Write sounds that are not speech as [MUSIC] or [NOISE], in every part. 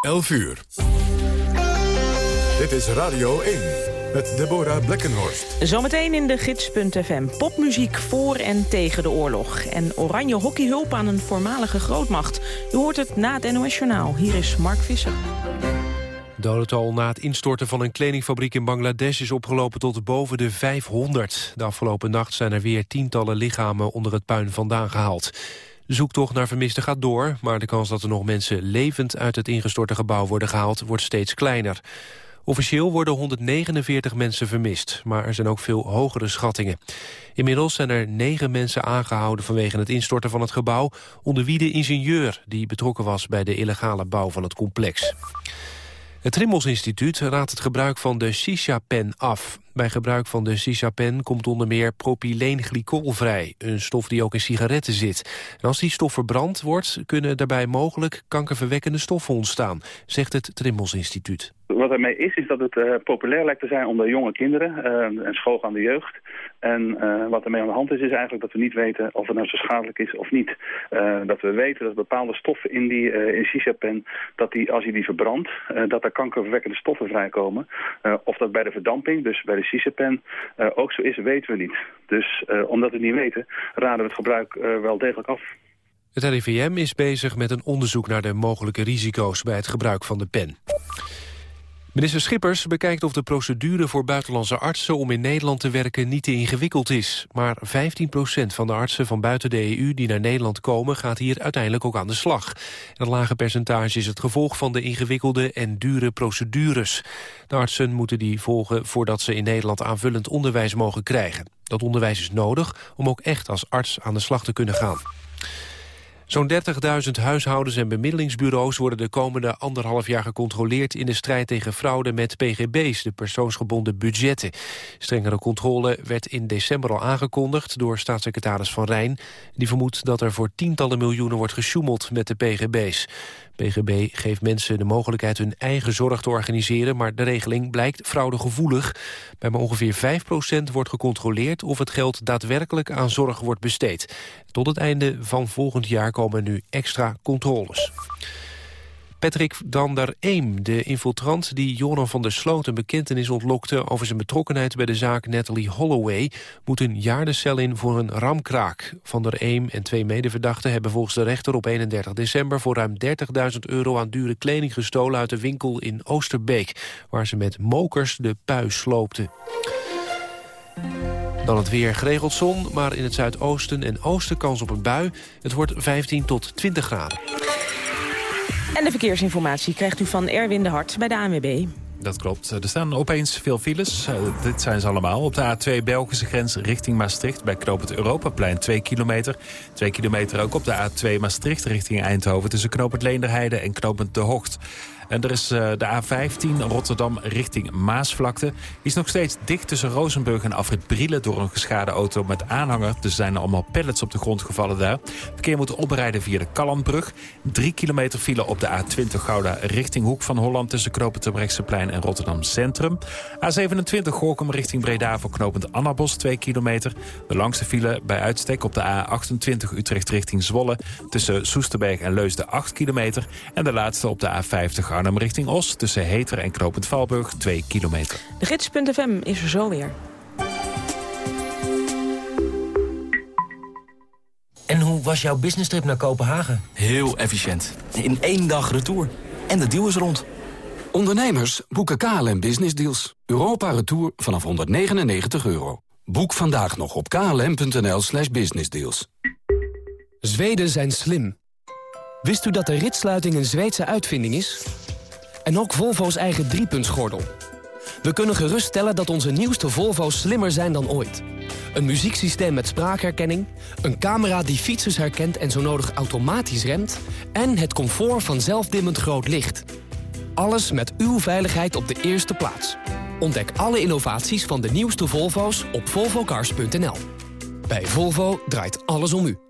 11 uur. Dit is Radio 1 met Deborah Blekkenhorst. Zometeen in de gids.fm. Popmuziek voor en tegen de oorlog. En oranje hockeyhulp aan een voormalige grootmacht. U hoort het na het NOS Journaal. Hier is Mark Visser. Dodental na het instorten van een kledingfabriek in Bangladesh is opgelopen tot boven de 500. De afgelopen nacht zijn er weer tientallen lichamen onder het puin vandaan gehaald. De zoektocht naar vermisten gaat door, maar de kans dat er nog mensen levend uit het ingestorte gebouw worden gehaald wordt steeds kleiner. Officieel worden 149 mensen vermist, maar er zijn ook veel hogere schattingen. Inmiddels zijn er negen mensen aangehouden vanwege het instorten van het gebouw, onder wie de ingenieur die betrokken was bij de illegale bouw van het complex. Het Trimmels Instituut raadt het gebruik van de shisha-pen af. Bij gebruik van de shisha-pen komt onder meer propyleenglycol vrij... een stof die ook in sigaretten zit. En als die stof verbrand wordt... kunnen daarbij mogelijk kankerverwekkende stoffen ontstaan... zegt het Trimmels Instituut. Wat ermee is, is dat het uh, populair lijkt te zijn onder jonge kinderen uh, en schoolgaande jeugd. En uh, wat ermee aan de hand is, is eigenlijk dat we niet weten of het nou zo schadelijk is of niet. dat we weten dat bepaalde stoffen in die in shisha-pen, dat die, als je die verbrandt, dat er kankerverwekkende stoffen vrijkomen. of dat bij de verdamping, dus bij de shisha-pen, ook zo is, weten we niet. Dus omdat we het niet weten, raden we het gebruik wel degelijk af. Het RIVM is bezig met een onderzoek naar de mogelijke risico's bij het gebruik van de pen. Minister Schippers bekijkt of de procedure voor buitenlandse artsen om in Nederland te werken niet te ingewikkeld is. Maar 15% van de artsen van buiten de EU die naar Nederland komen gaat hier uiteindelijk ook aan de slag. Dat lage percentage is het gevolg van de ingewikkelde en dure procedures. De artsen moeten die volgen voordat ze in Nederland aanvullend onderwijs mogen krijgen. Dat onderwijs is nodig om ook echt als arts aan de slag te kunnen gaan. Zo'n 30.000 huishoudens en bemiddelingsbureaus worden de komende anderhalf jaar gecontroleerd in de strijd tegen fraude met PGB's, de persoonsgebonden budgetten. Strengere controle werd in december al aangekondigd door staatssecretaris Van Rijn. Die vermoedt dat er voor tientallen miljoenen wordt gesjoemeld met de PGB's. PGB geeft mensen de mogelijkheid hun eigen zorg te organiseren... maar de regeling blijkt fraudegevoelig. Bij maar ongeveer 5% wordt gecontroleerd... of het geld daadwerkelijk aan zorg wordt besteed. Tot het einde van volgend jaar komen nu extra controles. Patrick dan der Eem, de infiltrant die Joran van der Sloot een bekentenis ontlokte over zijn betrokkenheid bij de zaak Natalie Holloway, moet een jaar de cel in voor een ramkraak. Van der Eem en twee medeverdachten hebben volgens de rechter op 31 december voor ruim 30.000 euro aan dure kleding gestolen uit de winkel in Oosterbeek, waar ze met mokers de puis sloopten. Dan het weer geregeld zon, maar in het zuidoosten en oosten kans op een bui. Het wordt 15 tot 20 graden. En de verkeersinformatie krijgt u van Erwin de Hart bij de ANWB. Dat klopt. Er staan opeens veel files. Uh, dit zijn ze allemaal. Op de A2 Belgische grens richting Maastricht... bij knoop Europaplein 2 kilometer. 2 kilometer ook op de A2 Maastricht richting Eindhoven... tussen knoop Leenderheide en knoop De Hocht. En er is uh, de A15 Rotterdam richting Maasvlakte. Die is nog steeds dicht tussen Rozenburg en Afrit Brielen... door een geschade auto met aanhanger. Dus er zijn allemaal pallets op de grond gevallen daar. Verkeer moet oprijden via de Kallandbrug. Drie kilometer file op de A20 Gouda richting Hoek van Holland... tussen Knopen en Rotterdam Centrum. A27 Gorkum richting Breda voor knopend Annabos 2 kilometer. De langste file bij uitstek op de A28 Utrecht richting Zwolle... tussen Soesterberg en Leusden 8 kilometer. En de laatste op de A50 Arnhem richting Os... tussen Heter en Knopend Valburg 2 kilometer. De gids.fm is er zo weer. En hoe was jouw business trip naar Kopenhagen? Heel efficiënt. In één dag retour. En de deal is rond. Ondernemers boeken KLM Business Deals. Europa Retour vanaf 199 euro. Boek vandaag nog op klm.nl slash businessdeals. Zweden zijn slim. Wist u dat de ritsluiting een Zweedse uitvinding is? En ook Volvo's eigen driepuntsgordel. We kunnen geruststellen dat onze nieuwste Volvo's slimmer zijn dan ooit. Een muzieksysteem met spraakherkenning, een camera die fietsers herkent en zo nodig automatisch remt... en het comfort van zelfdimmend groot licht. Alles met uw veiligheid op de eerste plaats. Ontdek alle innovaties van de nieuwste Volvo's op volvocars.nl. Bij Volvo draait alles om u.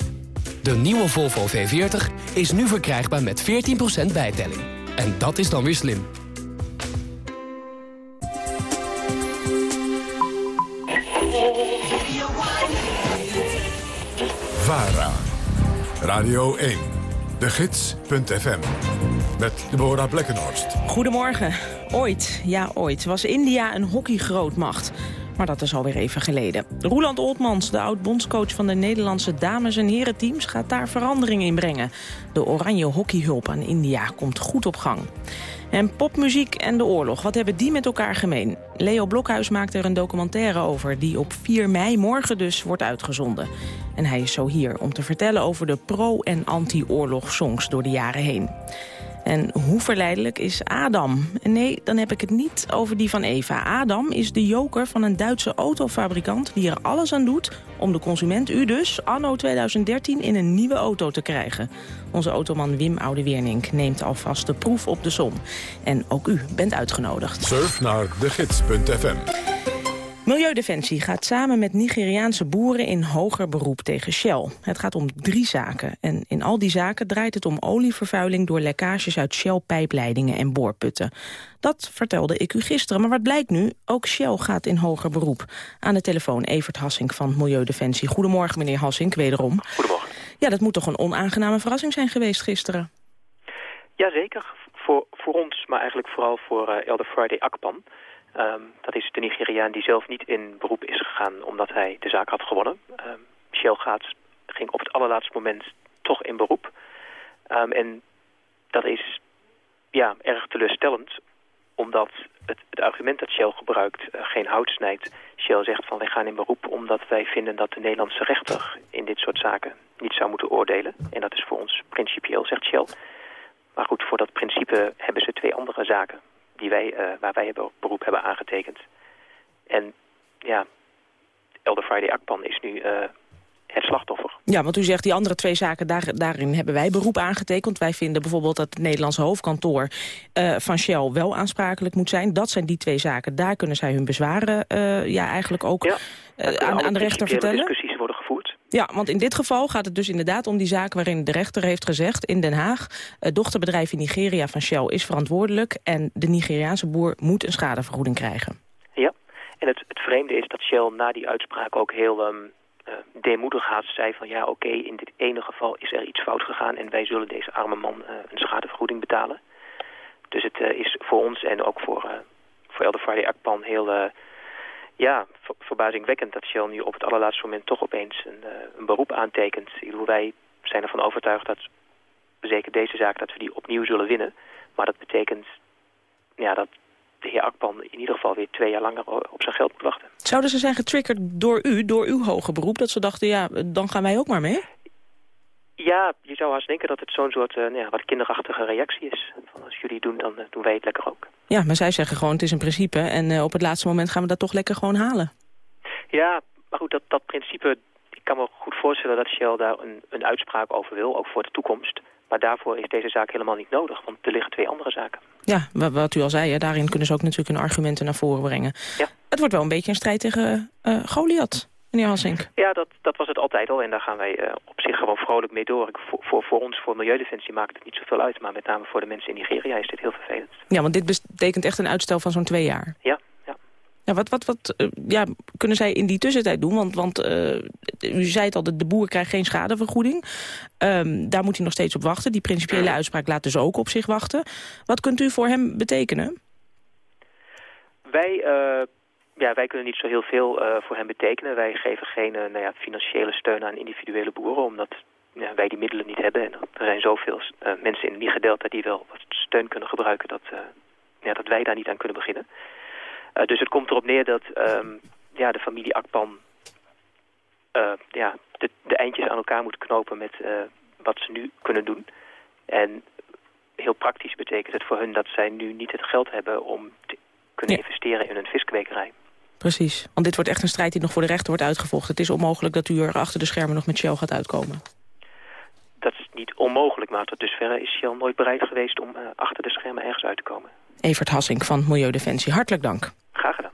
De nieuwe Volvo V40 is nu verkrijgbaar met 14% bijtelling. En dat is dan weer slim. VARA. Radio 1. De Gids.fm. Met Deborah Blekkenhorst. Goedemorgen. Ooit, ja ooit, was India een hockeygrootmacht. Maar dat is alweer even geleden. Roeland Oltmans, de oud-bondscoach van de Nederlandse dames- en herenteams... gaat daar verandering in brengen. De oranje hockeyhulp aan India komt goed op gang. En popmuziek en de oorlog, wat hebben die met elkaar gemeen? Leo Blokhuis maakt er een documentaire over... die op 4 mei, morgen dus, wordt uitgezonden. En hij is zo hier om te vertellen over de pro- en anti-oorlogssongs door de jaren heen. En hoe verleidelijk is Adam? Nee, dan heb ik het niet over die van Eva. Adam is de joker van een Duitse autofabrikant... die er alles aan doet om de consument, u dus, anno 2013... in een nieuwe auto te krijgen. Onze automan Wim Oudeweernink neemt alvast de proef op de som. En ook u bent uitgenodigd. Surf naar degids.fm. Milieudefensie gaat samen met Nigeriaanse boeren in hoger beroep tegen Shell. Het gaat om drie zaken. En in al die zaken draait het om olievervuiling... door lekkages uit Shell-pijpleidingen en boorputten. Dat vertelde ik u gisteren, maar wat blijkt nu? Ook Shell gaat in hoger beroep. Aan de telefoon Evert Hassink van Milieudefensie. Goedemorgen, meneer Hassink, wederom. Goedemorgen. Ja, dat moet toch een onaangename verrassing zijn geweest gisteren? Jazeker, voor, voor ons, maar eigenlijk vooral voor uh, Elder Friday Akpan... Um, dat is de Nigeriaan die zelf niet in beroep is gegaan omdat hij de zaak had gewonnen. Shell gaat, ging op het allerlaatste moment toch in beroep. Um, en dat is ja, erg teleurstellend omdat het, het argument dat Shell gebruikt uh, geen hout snijdt. Shell zegt van wij gaan in beroep omdat wij vinden dat de Nederlandse rechter in dit soort zaken niet zou moeten oordelen. En dat is voor ons principieel, zegt Shell. Maar goed, voor dat principe hebben ze twee andere zaken die wij, uh, waar wij hebben beroep hebben aangetekend. En ja, Elder Friday Akpan is nu uh, het slachtoffer. Ja, want u zegt die andere twee zaken, daar, daarin hebben wij beroep aangetekend. Wij vinden bijvoorbeeld dat het Nederlandse hoofdkantoor uh, van Shell wel aansprakelijk moet zijn. Dat zijn die twee zaken. Daar kunnen zij hun bezwaren ja, eigenlijk ook ja, aan, aan de rechter vertellen. discussies worden gevoerd. Ja, want in dit geval gaat het dus inderdaad om die zaak waarin de rechter heeft gezegd in Den Haag... het dochterbedrijf in Nigeria van Shell is verantwoordelijk... en de Nigeriaanse boer moet een schadevergoeding krijgen. Ja, en het, het vreemde is dat Shell na die uitspraak ook heel um, deemoedig haast zei van... ja, oké, in dit ene geval is er iets fout gegaan... en wij zullen deze arme man uh, een schadevergoeding betalen. Dus het uh, is voor ons en ook voor, voor Elder Friday Akpan heel ja, ver verbazingwekkend dat Shell nu op het allerlaatste moment toch opeens een, uh, een beroep aantekent. Ik wij zijn ervan overtuigd dat zeker deze zaak dat we die opnieuw zullen winnen. Maar dat betekent ja, dat de heer Akpan in ieder geval weer twee jaar langer op zijn geld moet wachten. Zouden ze zijn getriggerd door u, door uw hoge beroep, dat ze dachten, ja, dan gaan wij ook maar mee? Ja, je zou haast denken dat het zo'n soort uh, ja, wat kinderachtige reactie is. Van als jullie doen, dan uh, doen wij het lekker ook. Ja, maar zij zeggen gewoon het is een principe en uh, op het laatste moment gaan we dat toch lekker gewoon halen. Ja, maar goed, dat, dat principe, ik kan me goed voorstellen dat Shell daar een, een uitspraak over wil, ook voor de toekomst. Maar daarvoor is deze zaak helemaal niet nodig, want er liggen twee andere zaken. Ja, wat u al zei, hè, daarin kunnen ze ook natuurlijk hun argumenten naar voren brengen. Ja. Het wordt wel een beetje een strijd tegen Goliath. Meneer Hassink. Ja, dat, dat was het altijd al en daar gaan wij uh, op zich gewoon vrolijk mee door. Voor, voor, voor ons, voor Milieudefensie, maakt het niet zoveel uit. Maar met name voor de mensen in Nigeria is dit heel vervelend. Ja, want dit betekent echt een uitstel van zo'n twee jaar. Ja, ja. ja wat wat, wat uh, ja, kunnen zij in die tussentijd doen? Want, want uh, u zei het al, de, de boer krijgt geen schadevergoeding. Um, daar moet hij nog steeds op wachten. Die principiële uitspraak laat dus ook op zich wachten. Wat kunt u voor hem betekenen? Wij ja, wij kunnen niet zo heel veel uh, voor hen betekenen. Wij geven geen uh, nou ja, financiële steun aan individuele boeren, omdat ja, wij die middelen niet hebben. En er zijn zoveel uh, mensen in de Niger-delta die wel wat steun kunnen gebruiken, dat, ja, dat wij daar niet aan kunnen beginnen. dus het komt erop neer dat um, ja, de familie Akpan ja, de, de, eindjes aan elkaar moet knopen met wat ze nu kunnen doen. En heel praktisch betekent het voor hun dat zij nu niet het geld hebben om te kunnen ja. investeren in een viskwekerij. Precies, want dit wordt echt een strijd die nog voor de rechter wordt uitgevochten. Het is onmogelijk dat u er achter de schermen nog met Shell gaat uitkomen. Dat is niet onmogelijk, maar tot dusver is Shell nooit bereid geweest om uh, achter de schermen ergens uit te komen. Evert Hassink van Milieudefensie, hartelijk dank. Graag gedaan.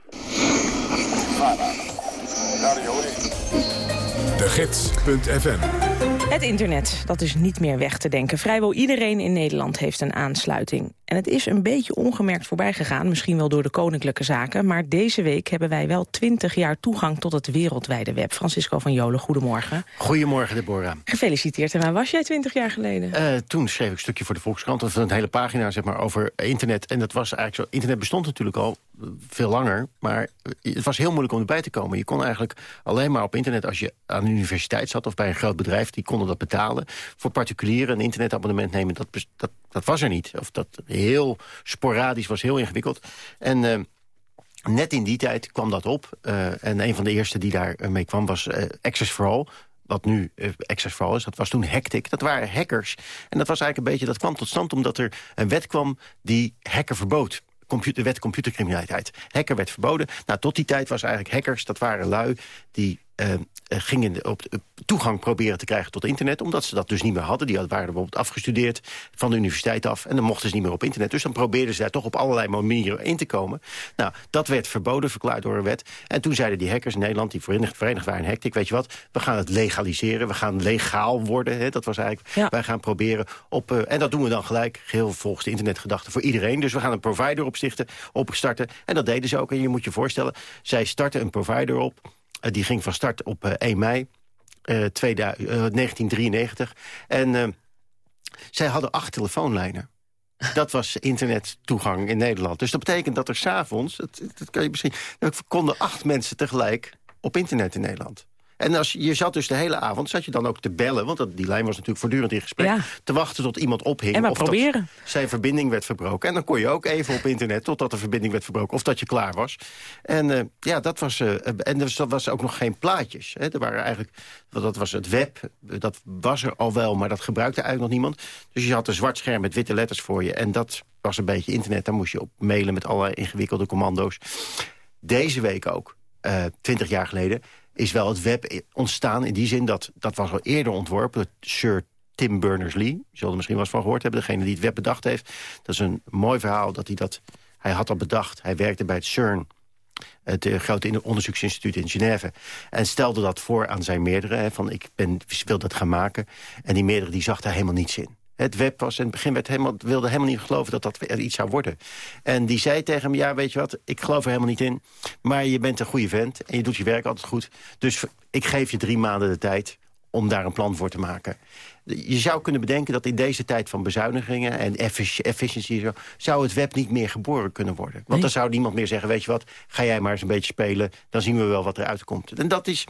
De Gids.fm het internet, dat is niet meer weg te denken. Vrijwel iedereen in Nederland heeft een aansluiting. En het is een beetje ongemerkt voorbij gegaan, misschien wel door de koninklijke zaken. Maar deze week hebben wij wel 20 jaar toegang tot het wereldwijde web. Francisco van Jolen, goedemorgen. Goedemorgen, Deborah. Gefeliciteerd. En waar was jij 20 jaar geleden? Uh, toen schreef ik een stukje voor de Volkskrant. of een hele pagina zeg maar, over internet. En dat was eigenlijk zo. Internet bestond natuurlijk al veel langer. Maar het was heel moeilijk om erbij te komen. Je kon eigenlijk alleen maar op internet als je aan de universiteit zat... of bij een groot bedrijf, die konden dat betalen. Voor particulieren een internetabonnement nemen, dat, dat, dat was er niet. Of dat heel sporadisch was, heel ingewikkeld. En... Uh, net in die tijd kwam dat op. Uh, en een van de eerste die daar mee kwam was Access for All wat nu Access for All is, dat was toen Hectic. Dat waren hackers. En dat was eigenlijk een beetje, dat kwam tot stand omdat er een wet kwam die hacker verbood computer, wet computercriminaliteit. Hacker werd verboden. Nou, tot die tijd was eigenlijk hackers, dat waren lui... die gingen op toegang proberen te krijgen tot internet... omdat ze dat dus niet meer hadden. Die waren bijvoorbeeld afgestudeerd van de universiteit af... en dan mochten ze niet meer op internet. Dus dan probeerden ze daar toch op allerlei manieren in te komen. Nou, dat werd verboden, verklaard door een wet. En toen zeiden die hackers in Nederland, die verenigd, verenigd waren in Hectic... weet je wat, we gaan het legaliseren, we gaan legaal worden. Hè, dat was eigenlijk, wij gaan proberen op... Uh, en dat doen we dan gelijk, geheel volgens de internetgedachte voor iedereen. Dus we gaan een provider opstichten, opstarten. En dat deden ze ook. En je moet je voorstellen, zij starten een provider op eh, die ging van start op 1 eh, mei 1993. Eh, en zij hadden acht telefoonlijnen. Dat was internettoegang in Nederland. Dus dat betekent dat er s'avonds, dat, dat kan je misschien... konden acht mensen tegelijk op internet in Nederland. En als, je zat dus de hele avond, zat je dan ook te bellen... want dat, die lijn was natuurlijk voortdurend in gesprek... te wachten tot iemand ophing. En of proberen. zijn verbinding werd verbroken. En dan kon je ook even op internet totdat de verbinding werd verbroken... of dat je klaar was. En uh, ja, dat was... Uh, en er was ook nog geen plaatjes. Hè. Er waren eigenlijk, dat was het web, dat was er al wel... maar dat gebruikte eigenlijk nog niemand. Dus je had een zwart scherm met witte letters voor je... en dat was een beetje internet. Daar moest je op mailen met allerlei ingewikkelde commando's. Deze week ook, uh, twintig jaar geleden is wel het web ontstaan in die zin dat dat was al eerder ontworpen. Sir Tim Berners-Lee, je zult er misschien wel eens van gehoord hebben... degene die het web bedacht heeft. Dat is een mooi verhaal dat hij dat... Hij had dat bedacht, hij werkte bij het CERN het uh, grote onderzoeksinstituut in Genève. En stelde dat voor aan zijn meerdere. Van ik ben, wil dat gaan maken. En die meerdere die zag daar helemaal niets in. Het web was in het begin werd helemaal, wilde helemaal niet geloven dat dat er iets zou worden. En die zei tegen hem, ja weet je wat, ik geloof er helemaal niet in. Maar je bent een goede vent en je doet je werk altijd goed. Dus ik geef je drie maanden de tijd om daar een plan voor te maken. Je zou kunnen bedenken dat in deze tijd van bezuinigingen... en efficiëntie zo, zou het web niet meer geboren kunnen worden. Want dan zou niemand meer zeggen, weet je wat... ga jij maar eens een beetje spelen, dan zien we wel wat eruit komt. En dat is,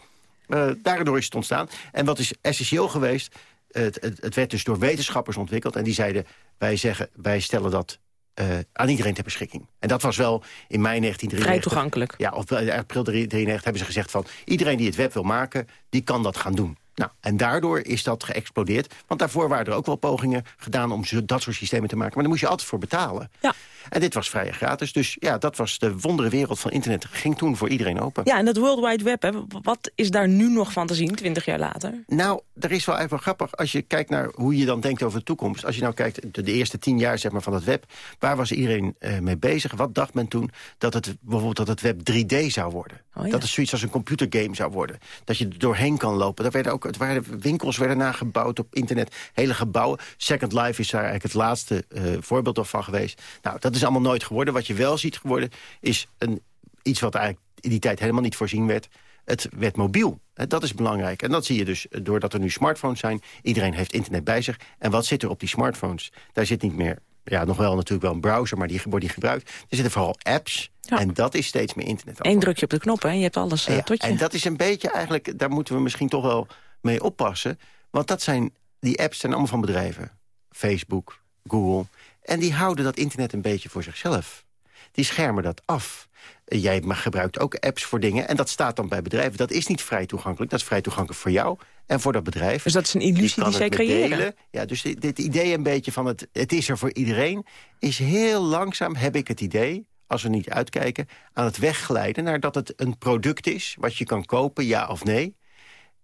uh, daardoor is het ontstaan. En wat is essentieel geweest het, het, het, werd dus door wetenschappers ontwikkeld. En die zeiden, wij, zeggen, wij stellen dat uh, aan iedereen ter beschikking. En dat was wel in mei 1993. Vrij toegankelijk. Ja, op april 1993 hebben ze gezegd van... iedereen die het web wil maken, die kan dat gaan doen. Nou, en daardoor is dat geëxplodeerd. Want daarvoor waren er ook wel pogingen gedaan om dat soort systemen te maken. Maar daar moest je altijd voor betalen. Ja. En dit was vrij gratis. Dus ja, dat was de wondere wereld van internet. Ging toen voor iedereen open. Ja, en dat World Wide Web, hè, wat is daar nu nog van te zien, twintig jaar later? Nou, er is wel even grappig. Als je kijkt naar hoe je dan denkt over de toekomst. Als je nou kijkt, de, de eerste tien jaar zeg maar, van het web. Waar was iedereen uh, mee bezig? Wat dacht men toen? Dat het bijvoorbeeld dat het web 3D zou worden. Oh, ja. Dat het zoiets als een computergame zou worden. Dat je er doorheen kan lopen. Dat werden ook, het waren, winkels werden nagebouwd op internet. Hele gebouwen. Second Life is daar eigenlijk het laatste uh, voorbeeld van geweest. Nou, dat is allemaal nooit geworden. Wat je wel ziet geworden is een, iets wat eigenlijk in die tijd helemaal niet voorzien werd. Het werd mobiel. Dat is belangrijk. En dat zie je dus doordat er nu smartphones zijn. Iedereen heeft internet bij zich. En wat zit er op die smartphones? Daar zit niet meer, ja, nog wel natuurlijk wel een browser, maar die wordt niet gebruikt. Er zitten vooral apps. En dat is steeds meer internet. Eén drukje op de knop, hè? Je hebt alles uh, ja, tot je. En dat is een beetje eigenlijk, daar moeten we misschien toch wel mee oppassen. Want dat zijn, die apps zijn allemaal van bedrijven. Facebook, Google. En die houden dat internet een beetje voor zichzelf. Die schermen dat af. Jij gebruikt ook apps voor dingen. En dat staat dan bij bedrijven. Dat is niet vrij toegankelijk. Dat is vrij toegankelijk voor jou en voor dat bedrijf. Dus dat is een illusie die, zij creëren? Delen. Ja, dus dit, dit, idee een beetje van het, het is er voor iedereen... is heel langzaam, heb ik het idee als we niet uitkijken, aan het wegglijden... naar dat het een product is wat je kan kopen, ja of nee.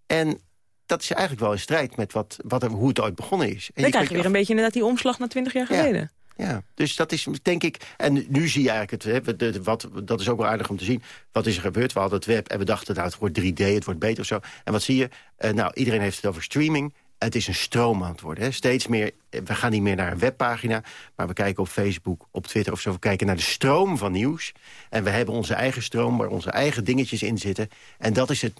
En dat is eigenlijk wel in strijd met wat, wat er, hoe het ooit begonnen is. En Dan krijg je weer een beetje inderdaad die omslag naar twintig jaar geleden. Ja, dus dat is denk ik... En nu zie je eigenlijk het, hè, wat, dat is ook wel aardig om te zien. Wat is er gebeurd? We hadden het web en we dachten, nou, het wordt 3D, het wordt beter of zo. En wat zie je? Uh, nou, iedereen heeft het over streaming. Het is een stroom aan het worden. Hè. Steeds meer, we gaan niet meer naar een webpagina... maar we kijken op Facebook, op Twitter of zo. We kijken naar de stroom van nieuws. En we hebben onze eigen stroom waar onze eigen dingetjes in zitten. En dat is het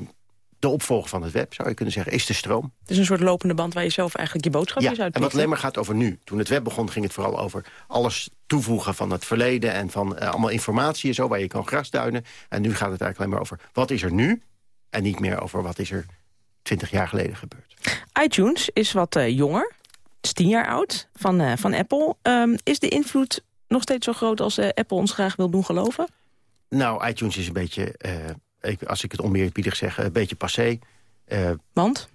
de opvolger van het web, zou je kunnen zeggen, is de stroom. Het is een soort lopende band waar je zelf eigenlijk je boodschapjes ja, uit en wat alleen maar gaat over nu. Toen het web begon, ging het vooral over alles toevoegen van het verleden... en van uh, allemaal informatie en zo, waar je kan grasduinen. En nu gaat het eigenlijk alleen maar over wat is er nu... en niet meer over wat is er twintig jaar geleden gebeurd. iTunes is wat uh, jonger, is tien jaar oud, van, uh, van Apple. Um, is de invloed nog steeds zo groot als Apple ons graag wil doen geloven? Nou, iTunes is een beetje als ik het oneerbiedig zeg, een beetje passé. Uh, Want?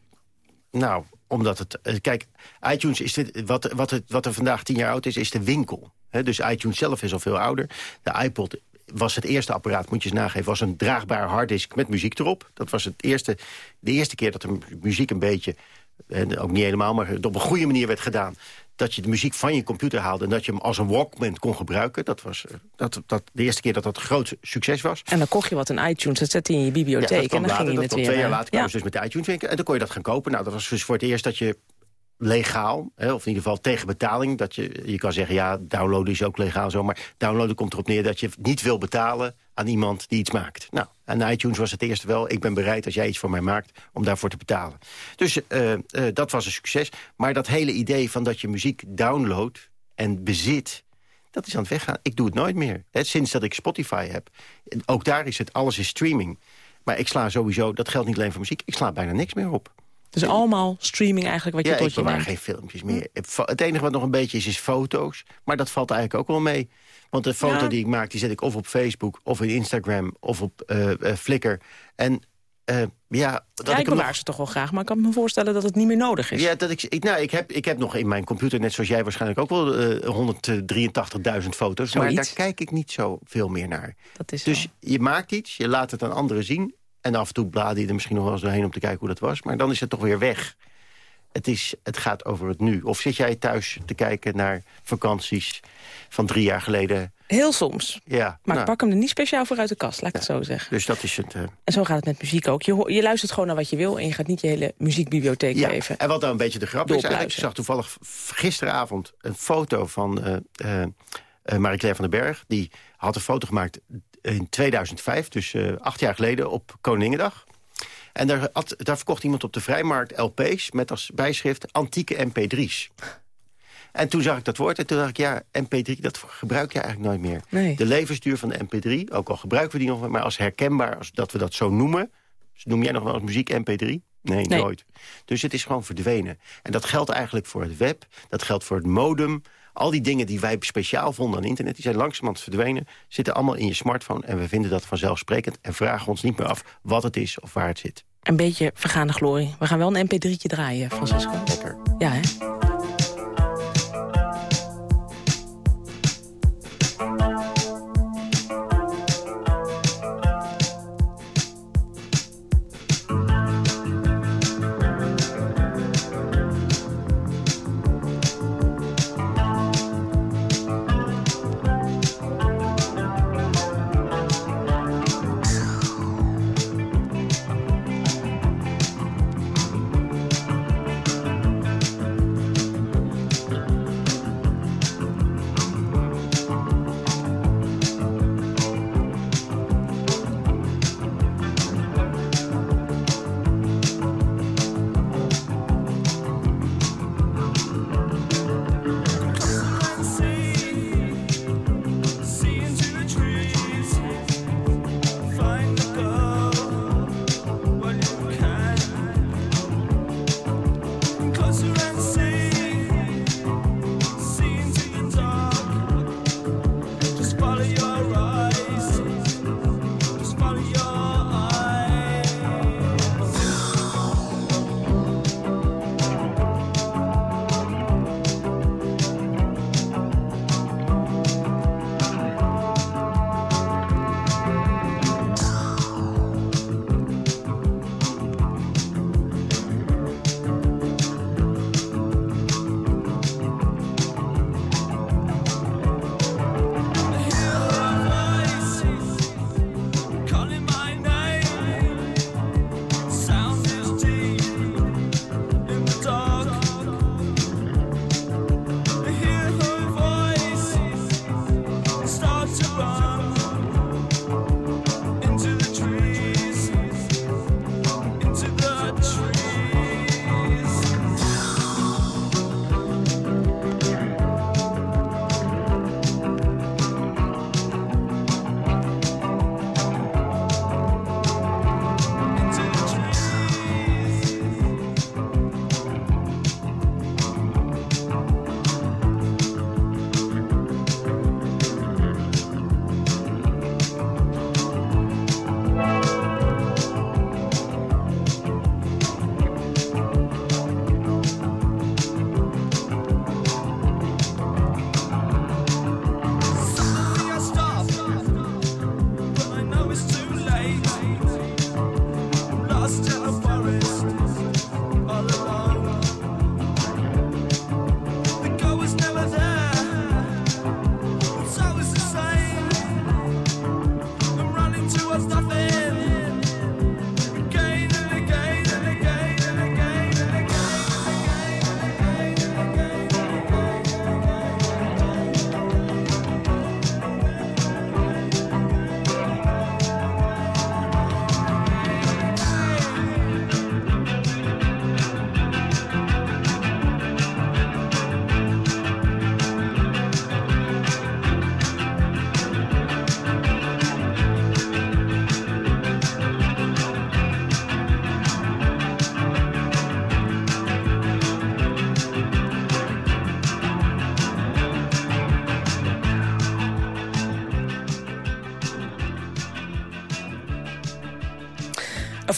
Nou, omdat het... Uh, kijk, iTunes is dit, wat, wat, het, wat er vandaag tien jaar oud is, is de winkel. He, dus iTunes zelf is al veel ouder. De iPod was het eerste apparaat, moet je eens nageven... was een draagbare harddisk met muziek erop. Dat was het eerste, de eerste keer dat de muziek een beetje... en ook niet helemaal, maar op een goede manier werd gedaan dat je de muziek van je computer haalde... en dat je hem als een Walkman kon gebruiken. Dat was eh, dat, dat, de eerste keer dat dat een groot succes was. En dan kocht je wat in iTunes, dat zette je in je bibliotheek... en dan ging je het weer... Twee jaar eh, later kwam ja. dus met de iTunes winkel. En dan kon je dat gaan kopen. Nou, dat was dus voor het eerst dat je legaal, hè, of in ieder geval tegen betaling... dat je, je kan zeggen, ja, downloaden is ook legaal zo... maar downloaden komt erop neer dat je niet wil betalen aan iemand die iets maakt. Nou, en iTunes was het eerste wel. Ik ben bereid, als jij iets voor mij maakt, om daarvoor te betalen. Dus uh, uh, dat was een succes. Maar dat hele idee van dat je muziek downloadt en bezit... dat is aan het weggaan. Ik doe het nooit meer. Hè, sinds dat ik Spotify heb. Ook daar is het, alles is streaming. Maar ik sla sowieso, dat geldt niet alleen voor muziek... ik sla bijna niks meer op. Dus allemaal streaming eigenlijk wat je ja, tot je neemt? Ja, geen filmpjes meer. Het enige wat nog een beetje is, is foto's. Maar dat valt eigenlijk ook wel mee. Want de foto Ja. die ik maak, die zet ik of op Facebook... of in Instagram, of op eh, eh, Flickr. En eh, ja... Dat Ja, ik ik bewaar ze toch wel graag, maar ik kan me voorstellen dat het niet meer nodig is. ja, dat ik, ik, nou, ik, heb, ik heb nog in mijn computer, net zoals jij waarschijnlijk ook wel... eh 183.000 foto's, maar daar kijk ik niet zo veel meer naar. Dat is Dus zo. je maakt iets, je laat het aan anderen zien... en af en toe blader je er misschien nog wel eens doorheen om te kijken hoe dat was... maar dan is het toch weer weg. Het, is, het gaat over het nu. Of zit jij thuis te kijken naar vakanties van drie jaar geleden? Heel soms. Ja, Maar nou, ik pak hem er niet speciaal voor uit de kast, laat ik het zo zeggen. dus dat is het... eh, En zo gaat het met muziek ook. Je, je luistert gewoon naar wat je wil en je gaat niet je hele muziekbibliotheek Ja, even. en wat nou een beetje de grap is ik zag toevallig gisteravond een foto van eh, eh, Marie-Claire van den Berg. Die had een foto gemaakt in 2005, dus eh, acht jaar geleden, op Koningendag. En daar, had, daar verkocht iemand op de vrijmarkt LP's... met als bijschrift antieke MP3's. En toen zag ik dat woord en toen dacht ik... ja, MP3, dat gebruik je eigenlijk nooit meer. Nee. De levensduur van de MP3, ook al gebruiken we die nog... maar als herkenbaar, als dat we dat zo noemen... dus noem jij nog wel eens muziek MP3? Nee, Nee. nooit. Dus het is gewoon verdwenen. En dat geldt eigenlijk voor het web, dat geldt voor het modem... Al die dingen die wij speciaal vonden aan internet... die zijn langzamerhand verdwenen, zitten allemaal in je smartphone... en we vinden dat vanzelfsprekend en vragen ons niet meer af... wat het is of waar het zit. Een beetje vergaande glorie. We gaan wel een mp3'tje draaien, Francisco. Lekker. Ja, hè?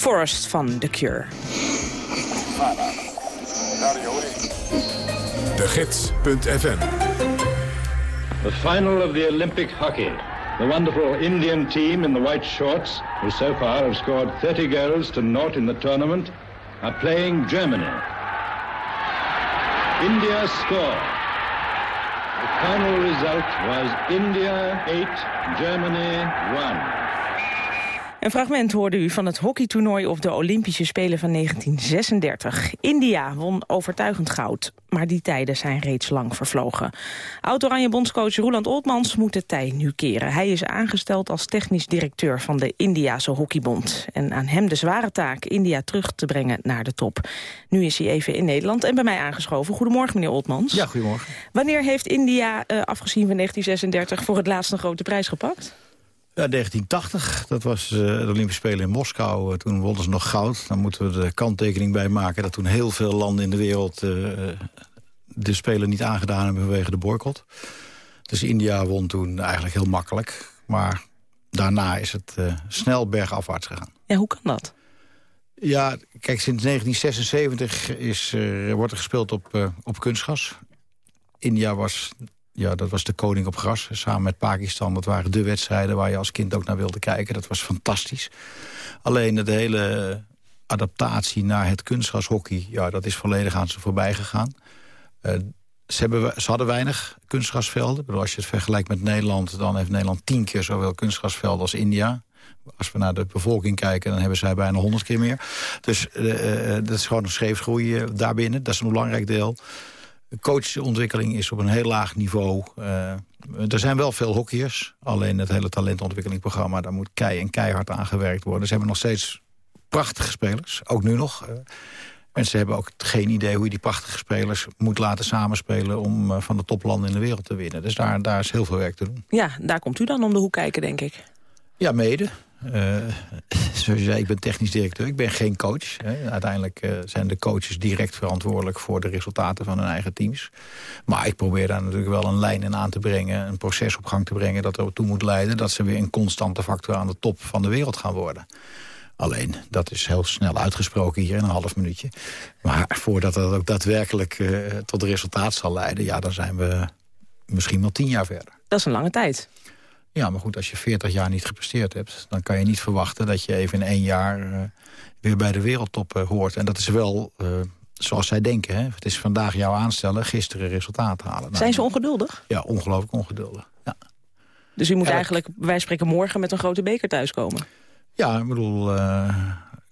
Forest van The Cure. De Gids.fm The final of the Olympic hockey. The wonderful Indian team in the white shorts, who so far have scored 30 goals to naught in the tournament, are playing Germany. India score. The final result was India 8, Germany 1. Een fragment hoorde u van het hockeytoernooi op de Olympische Spelen van 1936. India won overtuigend goud, maar die tijden zijn reeds lang vervlogen. Oud-Oranje bondscoach Roland Oltmans moet de tij nu keren. Hij is aangesteld als technisch directeur van de Indiase Hockeybond. En aan hem de zware taak India terug te brengen naar de top. Nu is hij even in Nederland en bij mij aangeschoven. Goedemorgen, meneer Oltmans. Ja, goedemorgen. Wanneer heeft India, uh, afgezien van 1936, voor het laatst een grote prijs gepakt? Ja, 1980. Dat was uh, de Olympische Spelen in Moskou. Uh, toen wonnen ze nog goud. Dan moeten we de kanttekening bij maken... dat toen heel veel landen in de wereld uh, de Spelen niet aangedaan hebben vanwege de boycott. Dus India won toen eigenlijk heel makkelijk. Maar daarna is het snel bergafwaarts gegaan. Ja, hoe kan dat? Ja, kijk, sinds 1976 is, wordt er gespeeld op, op kunstgas. India was ja, dat was de koning op gras, samen met Pakistan. Dat waren de wedstrijden waar je als kind ook naar wilde kijken. Dat was fantastisch. Alleen de hele adaptatie naar het kunstgrashockey... ja, dat is volledig aan ze voorbij gegaan. Uh, ze, hebben, ze hadden weinig kunstgrasvelden. Als je het vergelijkt met Nederland... dan heeft Nederland tien keer zoveel kunstgrasvelden als India. Als we naar de bevolking kijken, dan hebben zij bijna honderd keer meer. Dus uh, dat is gewoon een scheefgroei daarbinnen. Dat is een belangrijk deel coachontwikkeling is op een heel laag niveau. Uh, er zijn wel veel hockeyers. Alleen het hele talentontwikkelingsprogramma... daar moet kei en keihard aan gewerkt worden. Ze hebben nog steeds prachtige spelers. Ook nu nog. Uh, en ze hebben ook geen idee hoe je die prachtige spelers moet laten samenspelen... om uh, van de toplanden in de wereld te winnen. Dus daar, daar is heel veel werk te doen. Ja, daar komt u dan om de hoek kijken, denk ik. Ja, mede. Uh, [LAUGHS] zoals je zei, ik ben technisch directeur. Ik ben geen coach. Hè. Uiteindelijk uh, zijn de coaches direct verantwoordelijk... voor de resultaten van hun eigen teams. Maar ik probeer daar natuurlijk wel een lijn in aan te brengen... een proces op gang te brengen dat ertoe moet leiden... dat ze weer een constante factor aan de top van de wereld gaan worden. Alleen, dat is heel snel uitgesproken hier in een half minuutje. Maar voordat dat ook daadwerkelijk uh, tot resultaat zal leiden... ja, dan zijn we misschien wel tien jaar verder. Dat is een lange tijd. Ja, maar goed, als je 40 jaar niet gepresteerd hebt... dan kan je niet verwachten dat je even in één jaar uh, weer bij de wereldtop uh, hoort. En dat is wel uh, zoals zij denken. Hè? Het is vandaag jou aanstellen, gisteren resultaat halen. Nou, Zijn ze ongeduldig? Ja, ongelooflijk ongeduldig. Ja. Dus u moet eigenlijk, wij spreken morgen met een grote beker thuiskomen? Ja, ik bedoel...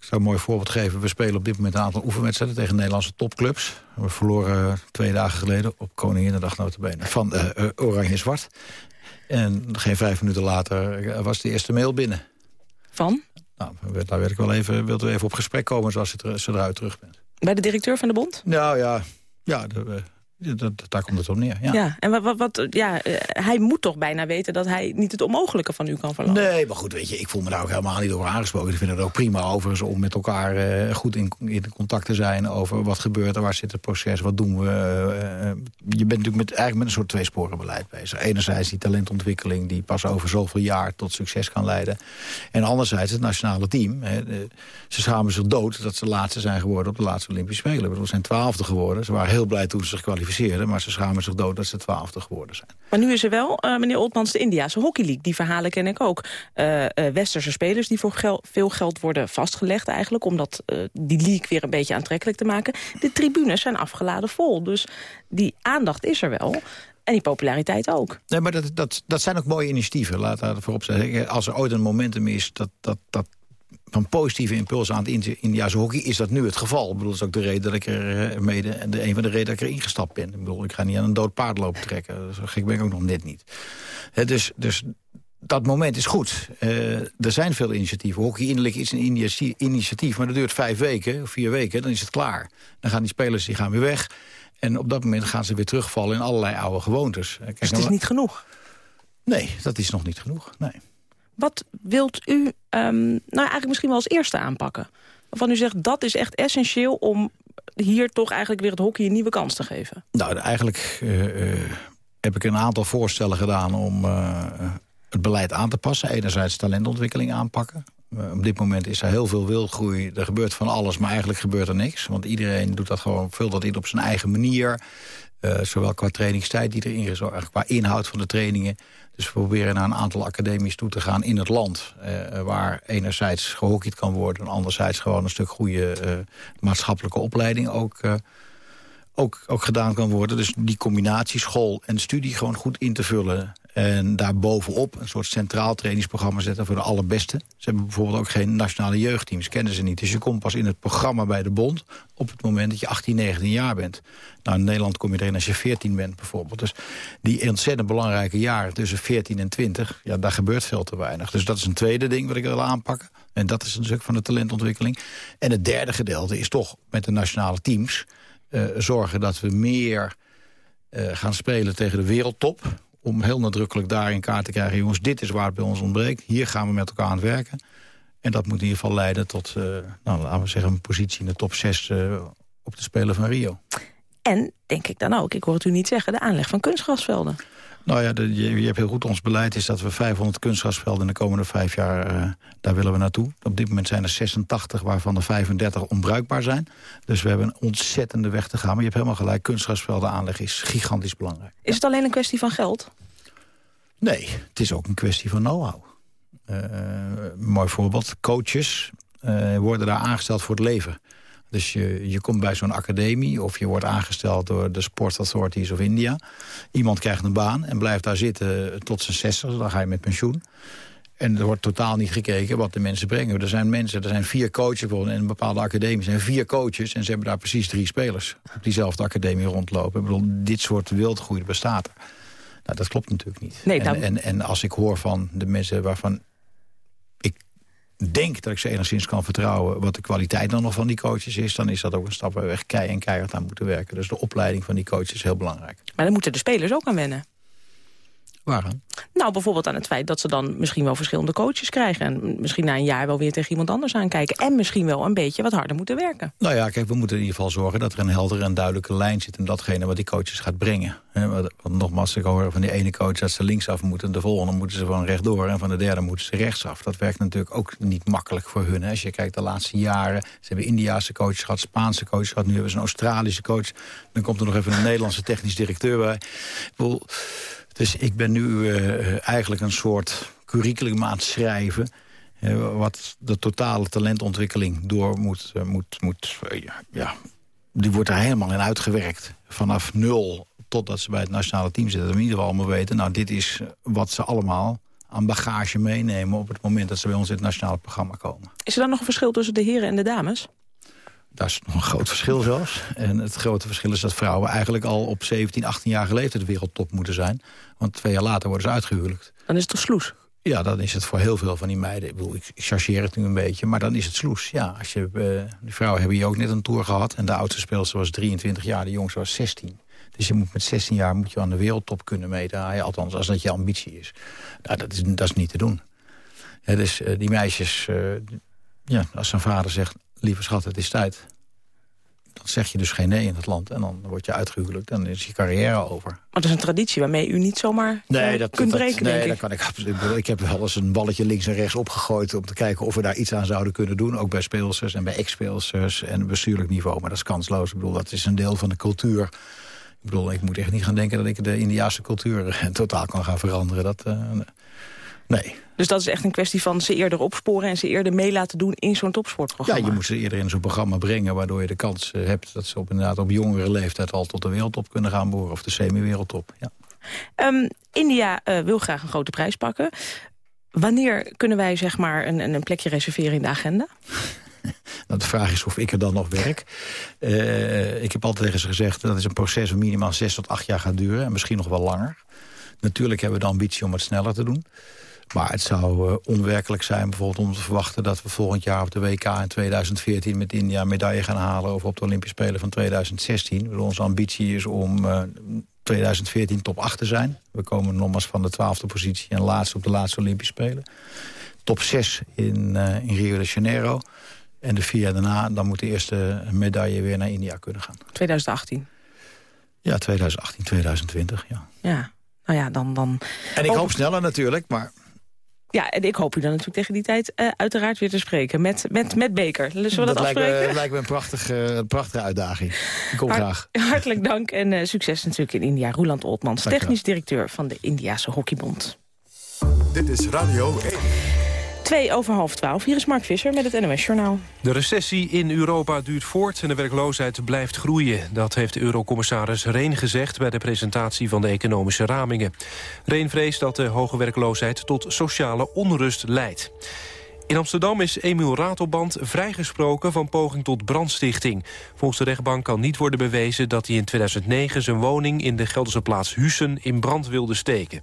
Ik zou een mooi voorbeeld geven. We spelen op dit moment een aantal oefenwedstrijden tegen Nederlandse topclubs. We verloren twee dagen geleden op Koninginnedag notabene van uh, Oranje Zwart. En geen vijf minuten later was de eerste mail binnen. Van? Nou, daar werd ik wel even, wilde even op gesprek komen zoals je eruit terug bent. Bij de directeur van de bond? Nou ja, ja de, dat, daar komt het op neer, ja. ja en wat, wat, ja, uh, hij moet toch bijna weten dat hij niet het onmogelijke van u kan verlangen? Nee, maar goed, weet je, ik voel me daar ook helemaal niet over aangesproken. Ik vind het ook prima overigens om met elkaar uh, goed in, in contact te zijn... over wat gebeurt er, waar zit het proces, wat doen we. Uh, je bent natuurlijk met, eigenlijk met een soort tweesporenbeleid bezig. Enerzijds die talentontwikkeling die pas over zoveel jaar tot succes kan leiden. En anderzijds het nationale team. Hè, ze schamen zich dood dat ze laatste zijn geworden op de laatste Olympische Spelen. We zijn twaalfde geworden. Ze waren heel blij toen ze zich kwalificeerden maar ze schamen zich dood dat ze twaalfde geworden zijn. Maar nu is er wel, uh, meneer Oltmans, de Indiase Hockey League. Die verhalen ken ik ook. Uh, uh, westerse spelers die voor gel veel geld worden vastgelegd eigenlijk... om dat, die league weer een beetje aantrekkelijk te maken. De tribunes zijn afgeladen vol, dus die aandacht is er wel... En die populariteit ook. Nee, maar dat, dat, dat zijn ook mooie initiatieven. Laat daar voorop zeggen. Als er ooit een momentum is dat, dat, dat van positieve impulsen aan het Indiase hockey is dat nu het geval. Ik bedoel, dat is ook de reden dat ik er eh, mede, en de, een van de redenen dat ik er ingestapt ben. Ik bedoel, ik ga niet aan een dood paard lopen trekken. Zo gek ben ik ook nog net niet. He, dus, dus dat moment is goed. Uh, er zijn veel initiatieven. Hockey innerlijk is een initiatief, maar dat duurt vijf weken, of vier weken, dan is het klaar. Dan gaan die spelers die gaan weer weg. En op dat moment gaan ze weer terugvallen in allerlei oude gewoontes. Kijk, dus het is niet genoeg? Nee, dat is nog niet genoeg, nee. Wat wilt u um, nou eigenlijk misschien wel als eerste aanpakken? Waarvan u zegt, dat is echt essentieel om hier toch eigenlijk weer het hockey een nieuwe kans te geven. Nou, eigenlijk uh, uh, heb ik een aantal voorstellen gedaan om uh, het beleid aan te passen. Enerzijds talentontwikkeling aanpakken. Op dit moment is er heel veel wildgroei. Er gebeurt van alles, maar eigenlijk gebeurt er niks. Want iedereen doet dat gewoon, vult dat in op zijn eigen manier. Zowel qua trainingstijd die erin is, qua inhoud van de trainingen. Dus we proberen naar een aantal academies toe te gaan in het land. Uh, waar enerzijds gehockeyd kan worden... en anderzijds gewoon een stuk goede maatschappelijke opleiding ook ook, ook gedaan kan worden. Dus die combinatie school en studie gewoon goed in te vullen. En daarbovenop een soort centraal trainingsprogramma zetten voor de allerbeste. Ze hebben bijvoorbeeld ook geen nationale jeugdteams, kennen ze niet. Dus je komt pas in het programma bij de bond op het moment dat je 18, 19 jaar bent. Nou, in Nederland kom je erin als je 14 bent bijvoorbeeld. Dus die ontzettend belangrijke jaren tussen 14 en 20, ja, daar gebeurt veel te weinig. Dus dat is een tweede ding wat ik wil aanpakken. En dat is een stuk van de talentontwikkeling. En het derde gedeelte is toch met de nationale teams uh, zorgen dat we meer uh, gaan spelen tegen de wereldtop. Om heel nadrukkelijk daar in kaart te krijgen... jongens, dit is waar het bij ons ontbreekt. Hier gaan we met elkaar aan het werken. En dat moet in ieder geval leiden tot, uh, nou, laten we zeggen... een positie in de top 6 op de Spelen van Rio. En, denk ik dan ook, ik hoor het u niet zeggen... de aanleg van kunstgrasvelden. Nou ja, de, je, je, hebt heel goed. Ons beleid is dat we 500 kunstgrasvelden in de komende vijf jaar, uh, daar willen we naartoe. Op dit moment zijn er 86, waarvan er 35 onbruikbaar zijn. Dus we hebben een ontzettende weg te gaan. Maar je hebt helemaal gelijk, kunstgrasvelden aanleggen is gigantisch belangrijk. Is het alleen een kwestie van geld? Nee, het is ook een kwestie van know-how. Uh, mooi voorbeeld, coaches uh, worden daar aangesteld voor het leven. Dus je, je komt bij zo'n academie of je wordt aangesteld door de Sport Authorities of India. Iemand krijgt een baan en blijft daar zitten tot zijn 60, dan ga je met pensioen. En er wordt totaal niet gekeken wat de mensen brengen. Er zijn mensen, er zijn vier coaches bijvoorbeeld in een bepaalde academie. zijn vier coaches en ze hebben daar precies drie spelers op diezelfde academie rondlopen. Ik bedoel, dit soort wildgroei bestaat er. Nou, dat klopt natuurlijk niet. Nee, en, en, en als ik hoor van de mensen waarvan denk dat ik ze enigszins kan vertrouwen... wat de kwaliteit dan nog van die coaches is... dan is dat ook een stap waar we echt kei en keihard aan moeten werken. Dus de opleiding van die coaches is heel belangrijk. Maar dan moeten de spelers ook aan wennen. Waaraan? Nou, bijvoorbeeld aan het feit dat ze dan misschien wel verschillende coaches krijgen. En misschien na een jaar wel weer tegen iemand anders aankijken. En misschien wel een beetje wat harder moeten werken. Nou ja, kijk, we moeten in ieder geval zorgen dat er een heldere en duidelijke lijn zit... in datgene wat die coaches gaat brengen. Want nogmaals, ik hoor van die ene coach dat ze linksaf moeten... de volgende moeten ze van rechtdoor en van de derde moeten ze rechtsaf. Dat werkt natuurlijk ook niet makkelijk voor hun. Als je kijkt de laatste jaren, ze hebben Indiaanse coaches gehad... Spaanse coaches gehad, nu hebben ze een Australische coach. Dan komt er nog even een Nederlandse technisch directeur bij. Ik bedoel, dus ik ben nu uh, eigenlijk een soort curriculum aan het schrijven... Uh, wat de totale talentontwikkeling door moet... Uh, moet, moet ja, die wordt er helemaal in uitgewerkt. Vanaf nul totdat ze bij het nationale team zitten. Dat we in ieder geval allemaal weten... nou, dit is wat ze allemaal aan bagage meenemen... op het moment dat ze bij ons in het nationale programma komen. Is er dan nog een verschil tussen de heren en de dames? Dat is nog een groot verschil zelfs. En het grote verschil is dat vrouwen eigenlijk al op 17, 18 jaar leeftijd wereldtop moeten zijn. Want twee jaar later worden ze uitgehuwelijkt. Dan is het toch sloes? Ja, dan is het voor heel veel van die meiden. Ik, bedoel, ik, chargeer het nu een beetje, maar dan is het sloes. Ja, als je, uh, die vrouwen hebben hier ook net een tour gehad. En de oudste speelster was 23 jaar, de jongste was 16. Dus je moet met 16 jaar moet je aan de wereldtop kunnen meten. Althans, als dat je ambitie is. Nou, dat, is dat is niet te doen. dus uh, die meisjes, uh, ja, als zijn vader zegt lieve schat, het is tijd. Dan zeg je dus geen nee in het land. En dan word je uitgehuwelijkt. Dan is je carrière over. Maar dat is een traditie waarmee u niet zomaar nee, dat, kunt breken, Nee, dat kan ik absoluut. Ik heb wel eens een balletje links en rechts opgegooid... om te kijken of we daar iets aan zouden kunnen doen. Ook bij speelsters en bij ex-speelsters en bestuurlijk niveau. Maar dat is kansloos. Ik bedoel, dat is een deel van de cultuur. Ik bedoel, ik moet echt niet gaan denken dat ik de Indiaanse cultuur [LAUGHS] totaal kan gaan veranderen. Dat, uh, nee. Dus dat is echt een kwestie van ze eerder opsporen... en ze eerder mee laten doen in zo'n topsportprogramma. Ja, je moet ze eerder in zo'n programma brengen... waardoor je de kans eh, hebt dat ze op, inderdaad op jongere leeftijd... al tot de wereldtop kunnen gaan boren, of de semi-wereldtop. Ja. Um, India uh, wil graag een grote prijs pakken. Wanneer kunnen wij zeg maar een, een plekje reserveren in de agenda? [LAUGHS] Nou, de vraag is of ik er dan nog werk. Uh, ik heb altijd tegen ze gezegd... dat is een proces dat minimaal zes tot acht jaar gaat duren... en misschien nog wel langer. Natuurlijk hebben we de ambitie om het sneller te doen... Maar het zou uh, onwerkelijk zijn bijvoorbeeld om te verwachten... dat we volgend jaar op de WK in 2014 met India medaille gaan halen... of op de Olympische Spelen van 2016. Onze ambitie is om uh, 2014 top 8 te zijn. We komen nogmaals van de twaalfde positie en laatste op de laatste Olympische Spelen. Top 6 in, uh, in Rio de Janeiro. En de vier jaar daarna, dan moet de eerste medaille weer naar India kunnen gaan. 2018? Ja, 2018, 2020, ja. Ja, nou ja, dan... dan... En ik hoop sneller natuurlijk, maar Ja, en ik hoop u dan natuurlijk tegen die tijd uh, uiteraard weer te spreken. Met, met, met Beker. Zullen we dat, dat afspreken? Lijkt me, lijkt me een prachtige, prachtige uitdaging. Ik kom Hart, graag. Hartelijk dank en uh, succes natuurlijk in India. Roland Oltmans, technisch directeur van de Indiase Hockeybond. Dit is Radio 1. Twee over half twaalf. Hier is Mark Visser met het NOS Journaal. De recessie in Europa duurt voort en de werkloosheid blijft groeien. Dat heeft eurocommissaris Reen gezegd bij de presentatie van de economische ramingen. Reen vreest dat de hoge werkloosheid tot sociale onrust leidt. In Amsterdam is Emiel Ratelband vrijgesproken van poging tot brandstichting. Volgens de rechtbank kan niet worden bewezen dat hij in 2009 zijn woning in de Gelderse plaats Hussen in brand wilde steken.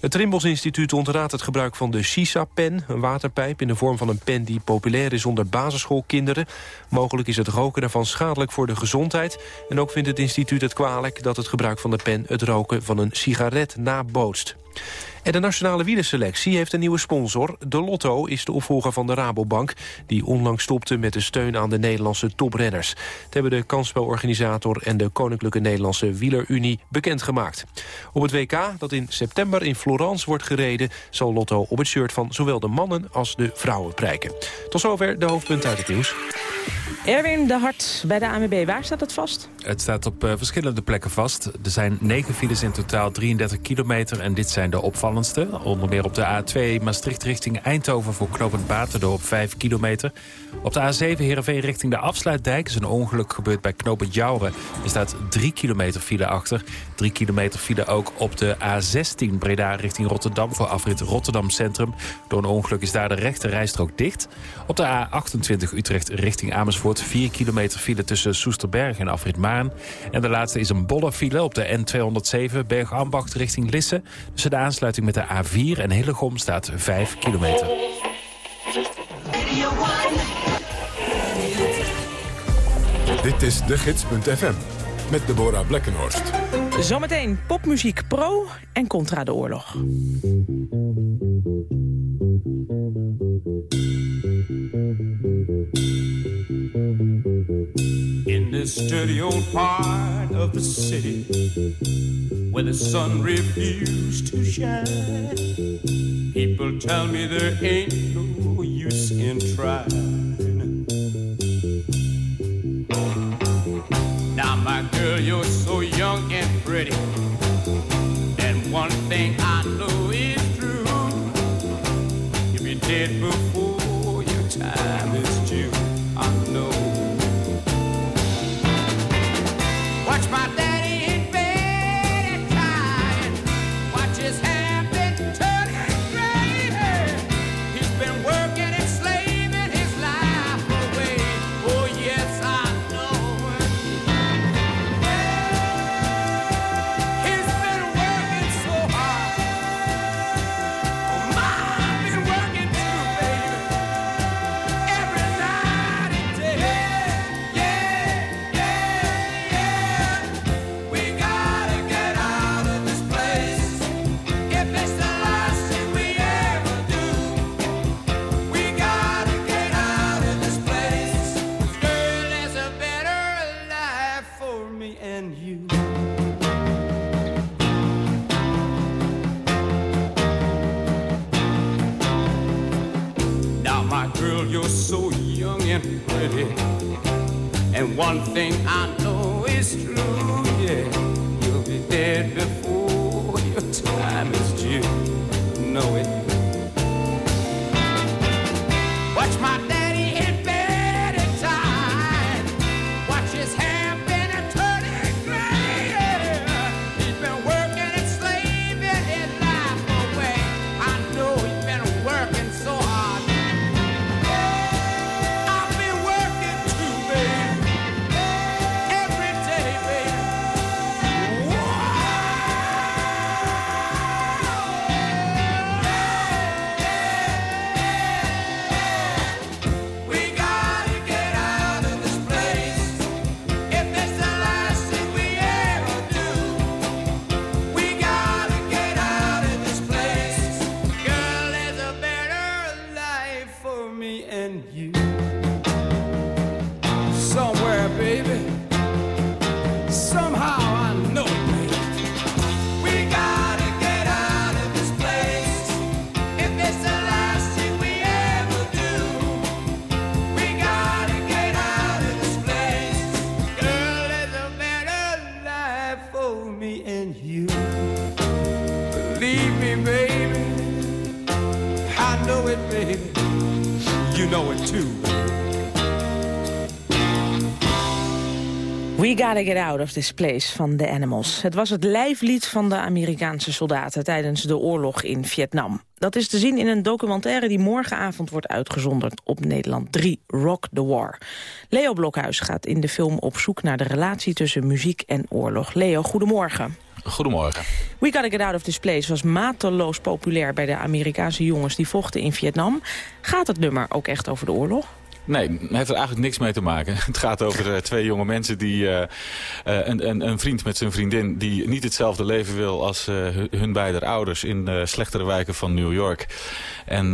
Het Trimbos Instituut ontraadt het gebruik van de Shisha-pen... een waterpijp in de vorm van een pen die populair is onder basisschoolkinderen. Mogelijk is het roken ervan schadelijk voor de gezondheid. En ook vindt het instituut het kwalijk dat het gebruik van de pen... het roken van een sigaret nabootst. En de nationale wielerselectie heeft een nieuwe sponsor. De Lotto is de opvolger van de Rabobank... die onlangs stopte met de steun aan de Nederlandse toprenners. Dat hebben de kansspelorganisator en de Koninklijke Nederlandse Wielerunie bekendgemaakt. Op het WK, dat in september in Florence wordt gereden... zal Lotto op het shirt van zowel de mannen als de vrouwen prijken. Tot zover de hoofdpunten uit het nieuws. Erwin de Hart bij de ANWB, waar staat het vast? Het staat op uh, verschillende plekken vast. Er zijn negen files in totaal, 33 kilometer. En dit zijn de opvallendste. Onder meer op de A2 Maastricht richting Eindhoven voor knooppunt Baterdorp 5 kilometer. Op de A7 Heerenveen richting de Afsluitdijk is een ongeluk gebeurd bij knooppunt Jouren. Er staat 3 kilometer file achter. 3 kilometer file ook op de A16 Breda richting Rotterdam voor afrit Rotterdam Centrum. Door een ongeluk is daar de rechte rijstrook dicht. Op de A28 Utrecht richting Amersfoort 4 kilometer file tussen Soesterberg en afrit Maan. En de laatste is een bolle file op de N207 Bergambacht richting Lisse. Tussen de aansluiting met de A4 en Hillegom staat 5 kilometer. Dit is de gids.fm met Deborah Blekkenhorst. Zometeen popmuziek pro en contra de oorlog. Dirty old part of the city where the sun refused to shine, people tell me there ain't no use in trying. Now, my girl, you're so young and pretty, and one thing I know is true: you'll be dead before you. Now, my girl, you're so young and pretty. And one thing I know is true, Get Out of This Place van The Animals. Het was het lijflied van de Amerikaanse soldaten tijdens de oorlog in Vietnam. Dat is te zien in een documentaire die morgenavond wordt uitgezonderd op Nederland 3, Rock the War. Leo Blokhuis gaat in de film op zoek naar de relatie tussen muziek en oorlog. Leo, goedemorgen. Goedemorgen. We Gotta Get Out of This Place was mateloos populair bij de Amerikaanse jongens die vochten in Vietnam. Gaat het nummer ook echt over de oorlog? Nee, het heeft er eigenlijk niks mee te maken. [LAUGHS] Het gaat over eh, twee jonge mensen die eh, eh, een, een, een vriend met zijn vriendin... die niet hetzelfde leven wil als hun, beide ouders in eh, slechtere wijken van New York. En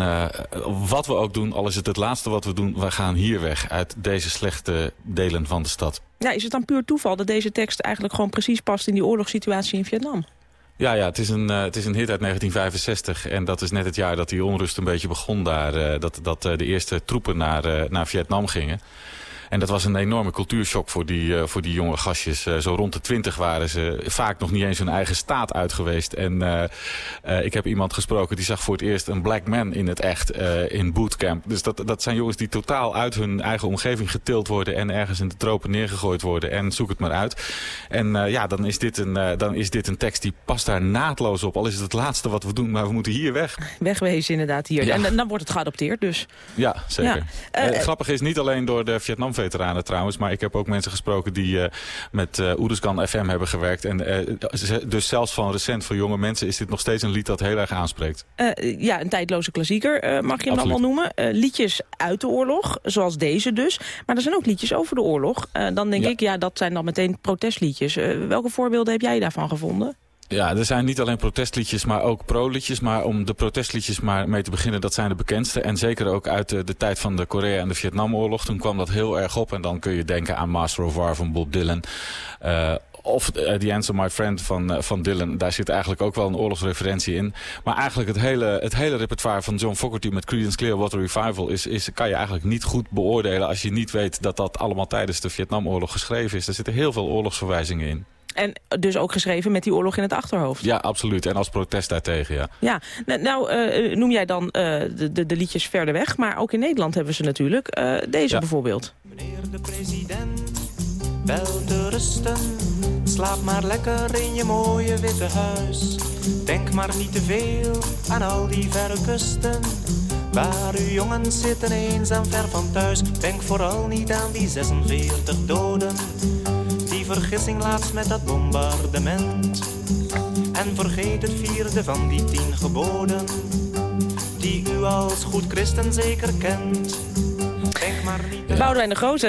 wat we ook doen, al is het het laatste wat we doen... we gaan hier weg uit deze slechte delen van de stad. Ja, is het dan puur toeval dat deze tekst eigenlijk gewoon precies past in die oorlogssituatie in Vietnam? Ja, ja het, is een, eh, het is een hit uit 1965. En dat is net het jaar dat die onrust een beetje begon daar. eh, dat dat eh, de eerste troepen naar, naar Vietnam gingen. En dat was een enorme cultuurshock voor die, eh, voor die jonge gastjes. Eh, zo rond de twintig waren ze vaak nog niet eens hun eigen staat uit geweest. En eh, ik heb iemand gesproken die zag voor het eerst een black man in het echt in bootcamp. Dus dat, dat zijn jongens die totaal uit hun eigen omgeving getild worden... en ergens in de tropen neergegooid worden. En zoek het maar uit. En ja, dan is, dit een, dan is dit een tekst die past daar naadloos op. Al is het het laatste wat we doen, maar we moeten hier weg. Wegwezen inderdaad hier. Ja. En dan- wordt het geadopteerd dus. Ja, zeker. Ja. Grappig is niet alleen door de Vietnam-veteranen trouwens... maar ik heb ook mensen gesproken die eh, met eh Oeruzkan FM hebben gewerkt. En, eh, dus zelfs van recent voor jonge mensen is dit nog steeds een lied dat heel erg aanspreekt. Eh, ja, een tijdloze klassieker eh, mag je hem dan wel noemen. Eh, liedjes uit de oorlog, zoals deze dus. Maar er zijn ook liedjes over de oorlog. Eh, dan denk Ja. ik, ja, dat zijn dan meteen protestliedjes. Eh, welke voorbeelden heb jij daarvan gevonden? Ja, er zijn niet alleen protestliedjes, maar ook pro-liedjes. Maar om de protestliedjes maar mee te beginnen, dat zijn de bekendste. En zeker ook uit de, de tijd van de Korea- en de Vietnamoorlog. Toen kwam dat heel erg op. En dan kun je denken aan Master of War van Bob Dylan. Eh, of eh, The Answer My Friend van, eh, van Dylan. Daar zit eigenlijk ook wel een oorlogsreferentie in. Maar eigenlijk het hele, het hele repertoire van John Fogerty met Creedence Clearwater Revival... Is, is, kan je eigenlijk niet goed beoordelen als je niet weet dat dat allemaal tijdens de Vietnamoorlog geschreven is. Er zitten heel veel oorlogsverwijzingen in. En dus ook geschreven met die oorlog in het achterhoofd. Ja, absoluut. En als protest daartegen, ja. Ja, nou, nou eh, noem jij dan eh, de, de, de liedjes verder weg. Maar ook in Nederland hebben ze natuurlijk eh, deze Ja. bijvoorbeeld. de president, wel te rusten. Slaap maar lekker in je mooie witte huis. Denk maar niet te veel aan al die verre kusten. Waar uw jongens zitten eenzaam ver van thuis. Denk vooral niet aan die 46 doden. Die vergissing laatst met dat bombardement. En vergeet het vierde van die tien geboden. Die u als goed christen zeker kent. Denk maar niet Boudewijn de Groot, hè?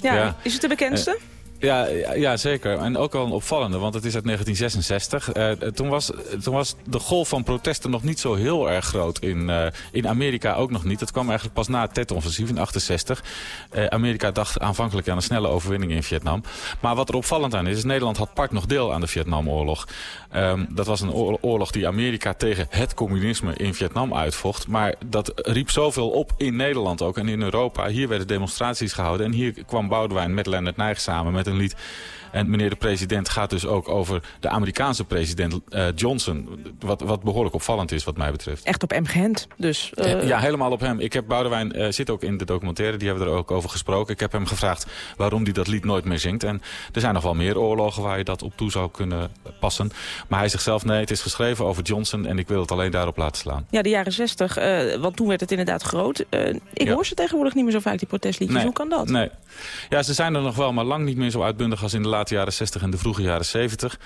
Ja, Ja. is het de bekendste? Eh, Ja, ja, zeker. En ook wel een opvallende, want het is uit 1966. Eh, toen, was, toen was de golf van protesten nog niet zo heel erg groot. In, eh, in Amerika ook nog niet. Dat kwam eigenlijk pas na het Tet-offensief in 68. Eh, Amerika dacht aanvankelijk aan een snelle overwinning in Vietnam. Maar wat er opvallend aan is, is Nederland had part nog deel aan de Vietnamoorlog. Ehm, dat was een oor- oorlog die Amerika tegen het communisme in Vietnam uitvocht. Maar dat riep zoveel op in Nederland ook en in Europa. Hier werden demonstraties gehouden en hier kwam Boudewijn met Leonard Nijg samen met een lied. En meneer de president gaat dus ook over de Amerikaanse president eh, Johnson. Wat, wat behoorlijk opvallend is wat mij betreft. Echt op M geënt. Dus, eh, Ja, helemaal op hem. Ik heb Boudewijn, eh, zit ook in de documentaire, die hebben we er ook over gesproken. Ik heb hem gevraagd waarom hij dat lied nooit meer zingt. En er zijn nog wel meer oorlogen waar je dat op toe zou kunnen passen. Maar hij zegt zelf, nee, het is geschreven over Johnson en ik wil het alleen daarop laten slaan. Ja, de jaren zestig, eh, want toen werd het inderdaad groot. Eh, ik Ja. hoor ze tegenwoordig niet meer zo vaak, die protestliedjes. Hoe kan dat? Nee. Ja, ze zijn er nog wel, maar lang niet meer zo uitbundig als in de jaren 60 en de vroege jaren 70.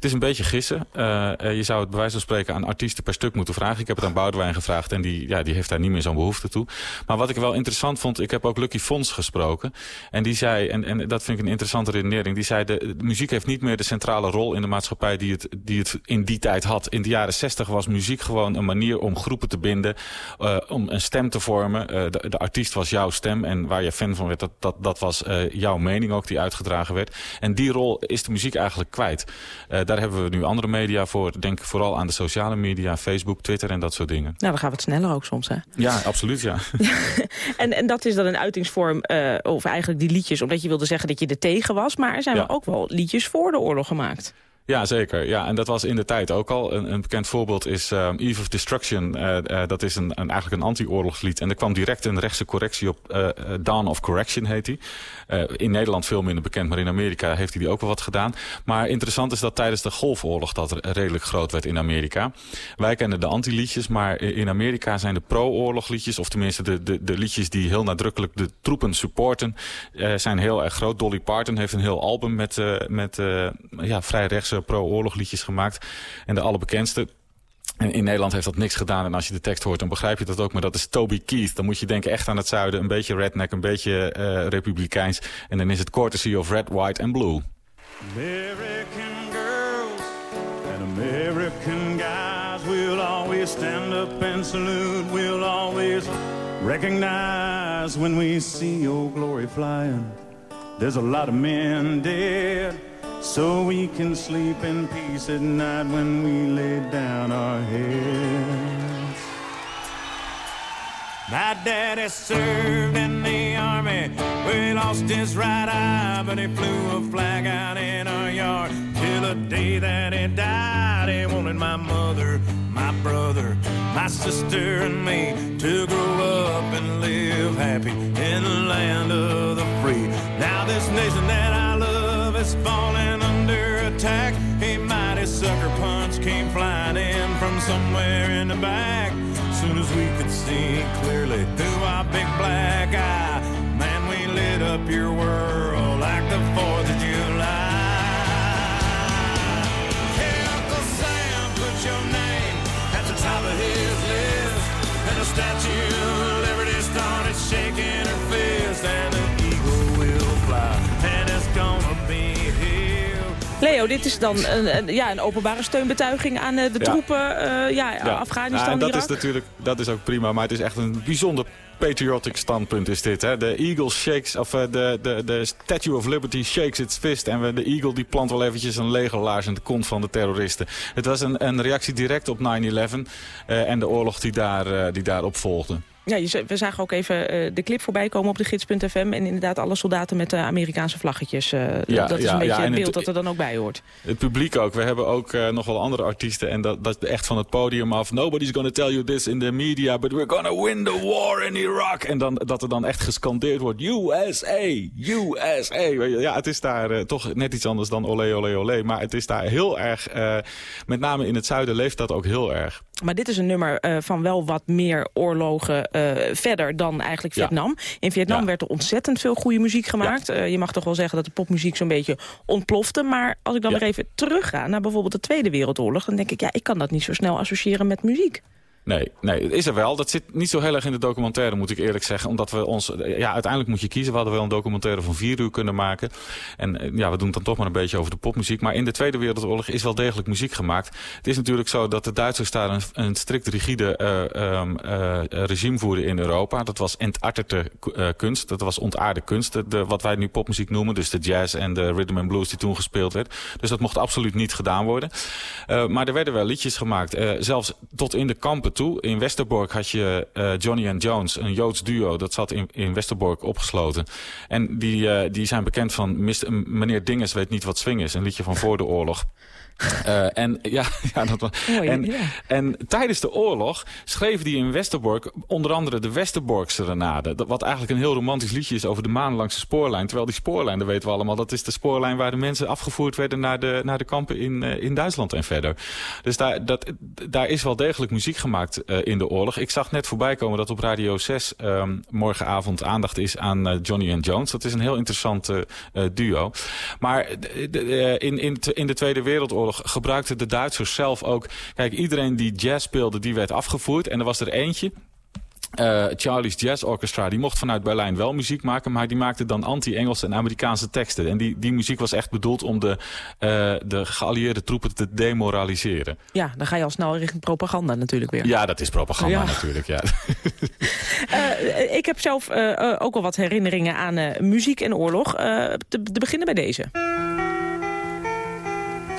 Het is een beetje gissen. Eh, eh, je zou het bij wijze van spreken aan artiesten per stuk moeten vragen. Ik heb het aan Boudewijn gevraagd en die, ja, die heeft daar niet meer zo'n behoefte toe. Maar wat ik wel interessant vond, ik heb ook Lucky Fons gesproken. En die zei, en, en dat vind ik een interessante redenering, die zei de, muziek heeft niet meer de centrale rol in de maatschappij die het, die het in die tijd had. In de jaren 60 was muziek gewoon een manier om groepen te binden, eh, om een stem te vormen. De, artiest was jouw stem en waar je fan van werd, dat, dat, dat was jouw mening ook die uitgedragen werd. En die rol is de muziek eigenlijk kwijt. Eh, daar hebben we nu andere media voor. Denk vooral aan de sociale media, Facebook, Twitter en dat soort dingen. Nou, dan gaan we het sneller ook soms, hè? Ja, absoluut, ja. [LAUGHS] En, en dat is dan een uitingsvorm, eh, of eigenlijk die liedjes... omdat je wilde zeggen dat je er tegen was. Maar er zijn Ja. wel ook wel liedjes voor de oorlog gemaakt. Ja, zeker. Ja, en dat was in de tijd ook al. Een, een bekend voorbeeld is um, Eve of Destruction. Uh, uh, dat is een, een, eigenlijk een anti-oorlogslied. En er kwam direct een rechtse correctie op. Uh, Dawn of Correction heet hij. in Nederland veel minder bekend, maar in Amerika heeft hij die ook wel wat gedaan. Maar interessant is dat tijdens de Golfoorlog dat redelijk groot werd in Amerika. Wij kennen de anti-liedjes, maar in Amerika zijn de pro-oorlogliedjes... of tenminste de, de, de liedjes die heel nadrukkelijk de troepen supporten... zijn heel erg groot. Dolly Parton heeft een heel album met, met ja, vrij rechtse pro-oorlogliedjes gemaakt. En de allerbekendste, en in Nederland heeft dat niks gedaan. En als je de tekst hoort, dan begrijp je dat ook. Maar dat is Toby Keith. Dan moet je denken echt aan het zuiden. Een beetje redneck, een beetje uh, republikeins. En dan is het courtesy of red, white and blue. American girls and American guys will always stand up and salute. We'll always recognize when we see old glory flying. There's a lot of men dead. So we can sleep in peace at night when we lay down our heads. My daddy served in the army. We lost his right eye, but he flew a flag out in our yard. Till the day that he died, he wanted my mother, my brother, my sister, and me to grow up and live happy in the land of the free. Now this nation that I love is falling under attack. A mighty sucker punch came flying in from somewhere in the back. Soon as we could see clearly through our big black eye, man, we lit up your world like the 4th of July. Uncle Sam, put your name top of his list. And the Statue of Liberty started shaking her fist. And the eagle will fly, and it's gonna be here. Leo, dit is dan een, een, ja, een openbare steunbetuiging aan uh, de Ja. troepen uh, ja, Afghanistan, Ja, en dat Irak. is natuurlijk dat is ook prima, maar het is echt een bijzonder patriotic standpunt is dit. Hè? De Eagle shakes, of uh, de, de, de Statue of Liberty shakes its fist. En de Eagle die plant wel eventjes een legerlaars in de kont van de terroristen. Het was een, een reactie direct op 9-11 uh, en de oorlog die, daar, uh, die daarop volgde. Ja, je, we zagen ook even uh, de clip voorbij komen op de gids.fm. En inderdaad alle soldaten met de Amerikaanse vlaggetjes. Uh, Ja, dat is ja, een beetje ja, en het beeld het- dat er dan ook bij hoort. Het publiek ook. We hebben ook uh, nog wel andere artiesten. En dat, dat echt van het podium af. Nobody's gonna tell you this in the media. But we're gonna win the war in Iraq. En dan, dat er dan echt gescandeerd wordt. USA, USA. Ja, het is daar toch net iets anders dan olé, olé, olé. Maar het is daar heel erg... Met name in het zuiden leeft dat ook heel erg. Maar dit is een nummer uh, van wel wat meer oorlogen uh, verder dan eigenlijk Ja. Vietnam. In Vietnam Ja. werd er ontzettend veel goede muziek gemaakt. Uh, je mag toch wel zeggen dat de popmuziek zo'n beetje ontplofte. Maar als ik dan weer even terugga naar bijvoorbeeld de Tweede Wereldoorlog... dan denk ik, ja, ik kan dat niet zo snel associëren met muziek. Nee, nee, het is er wel. Dat zit niet zo heel erg in de documentaire, moet ik eerlijk zeggen. Omdat we ons... Ja, uiteindelijk moet je kiezen. We hadden wel een documentaire van vier uur kunnen maken. En eh, ja, we doen het dan toch maar een beetje over de popmuziek. Maar in de Tweede Wereldoorlog is wel degelijk muziek gemaakt. Het is natuurlijk zo dat de Duitsers daar een, strikt rigide uh, um, uh, regime voerden in Europa. Dat was entartete kunst. Dat was ontaarde kunst. De, wat wij nu popmuziek noemen. Dus de jazz en de rhythm and blues die toen gespeeld werd. Dus dat mocht absoluut niet gedaan worden. Maar er werden wel liedjes gemaakt. Zelfs tot in de kampen In Westerbork had je uh, Johnny and Jones, een Joods duo. Dat zat in, in Westerbork opgesloten. En die, uh, die zijn bekend van... Meneer Dinges weet niet wat swing is. Een liedje van voor de oorlog. Uh, en, ja, [LAUGHS] ja, dat was, Mooi, en, ja. en tijdens de oorlog schreef hij in Westerbork onder andere de Westerbork Serenade. Dat, wat eigenlijk een heel romantisch liedje is over de maan langs de spoorlijn. Terwijl die spoorlijn, dat weten we allemaal, dat is de spoorlijn waar de mensen afgevoerd werden naar de, naar de kampen in, uh, in Duitsland en verder. Dus daar, dat, daar is wel degelijk muziek gemaakt uh, in de oorlog. Ik zag net voorbij komen dat op Radio 6 um, morgenavond aandacht is aan Johnny and Jones. Dat is een heel interessant duo. Maar in, in, in de Tweede Wereldoorlog gebruikten de Duitsers zelf ook... Kijk, iedereen die jazz speelde, die werd afgevoerd. En er was er eentje... Uh, Charlie's Jazz Orchestra, die mocht vanuit Berlijn wel muziek maken... maar die maakte dan anti-Engelse en Amerikaanse teksten. En die, die muziek was echt bedoeld om de, uh, de geallieerde troepen te demoraliseren. Ja, dan ga je al snel richting propaganda natuurlijk weer. Ja, dat is propaganda Ja. natuurlijk, ja. Uh, [LAUGHS] ik heb zelf ook al wat herinneringen aan muziek en oorlog. te, te beginnen bij deze.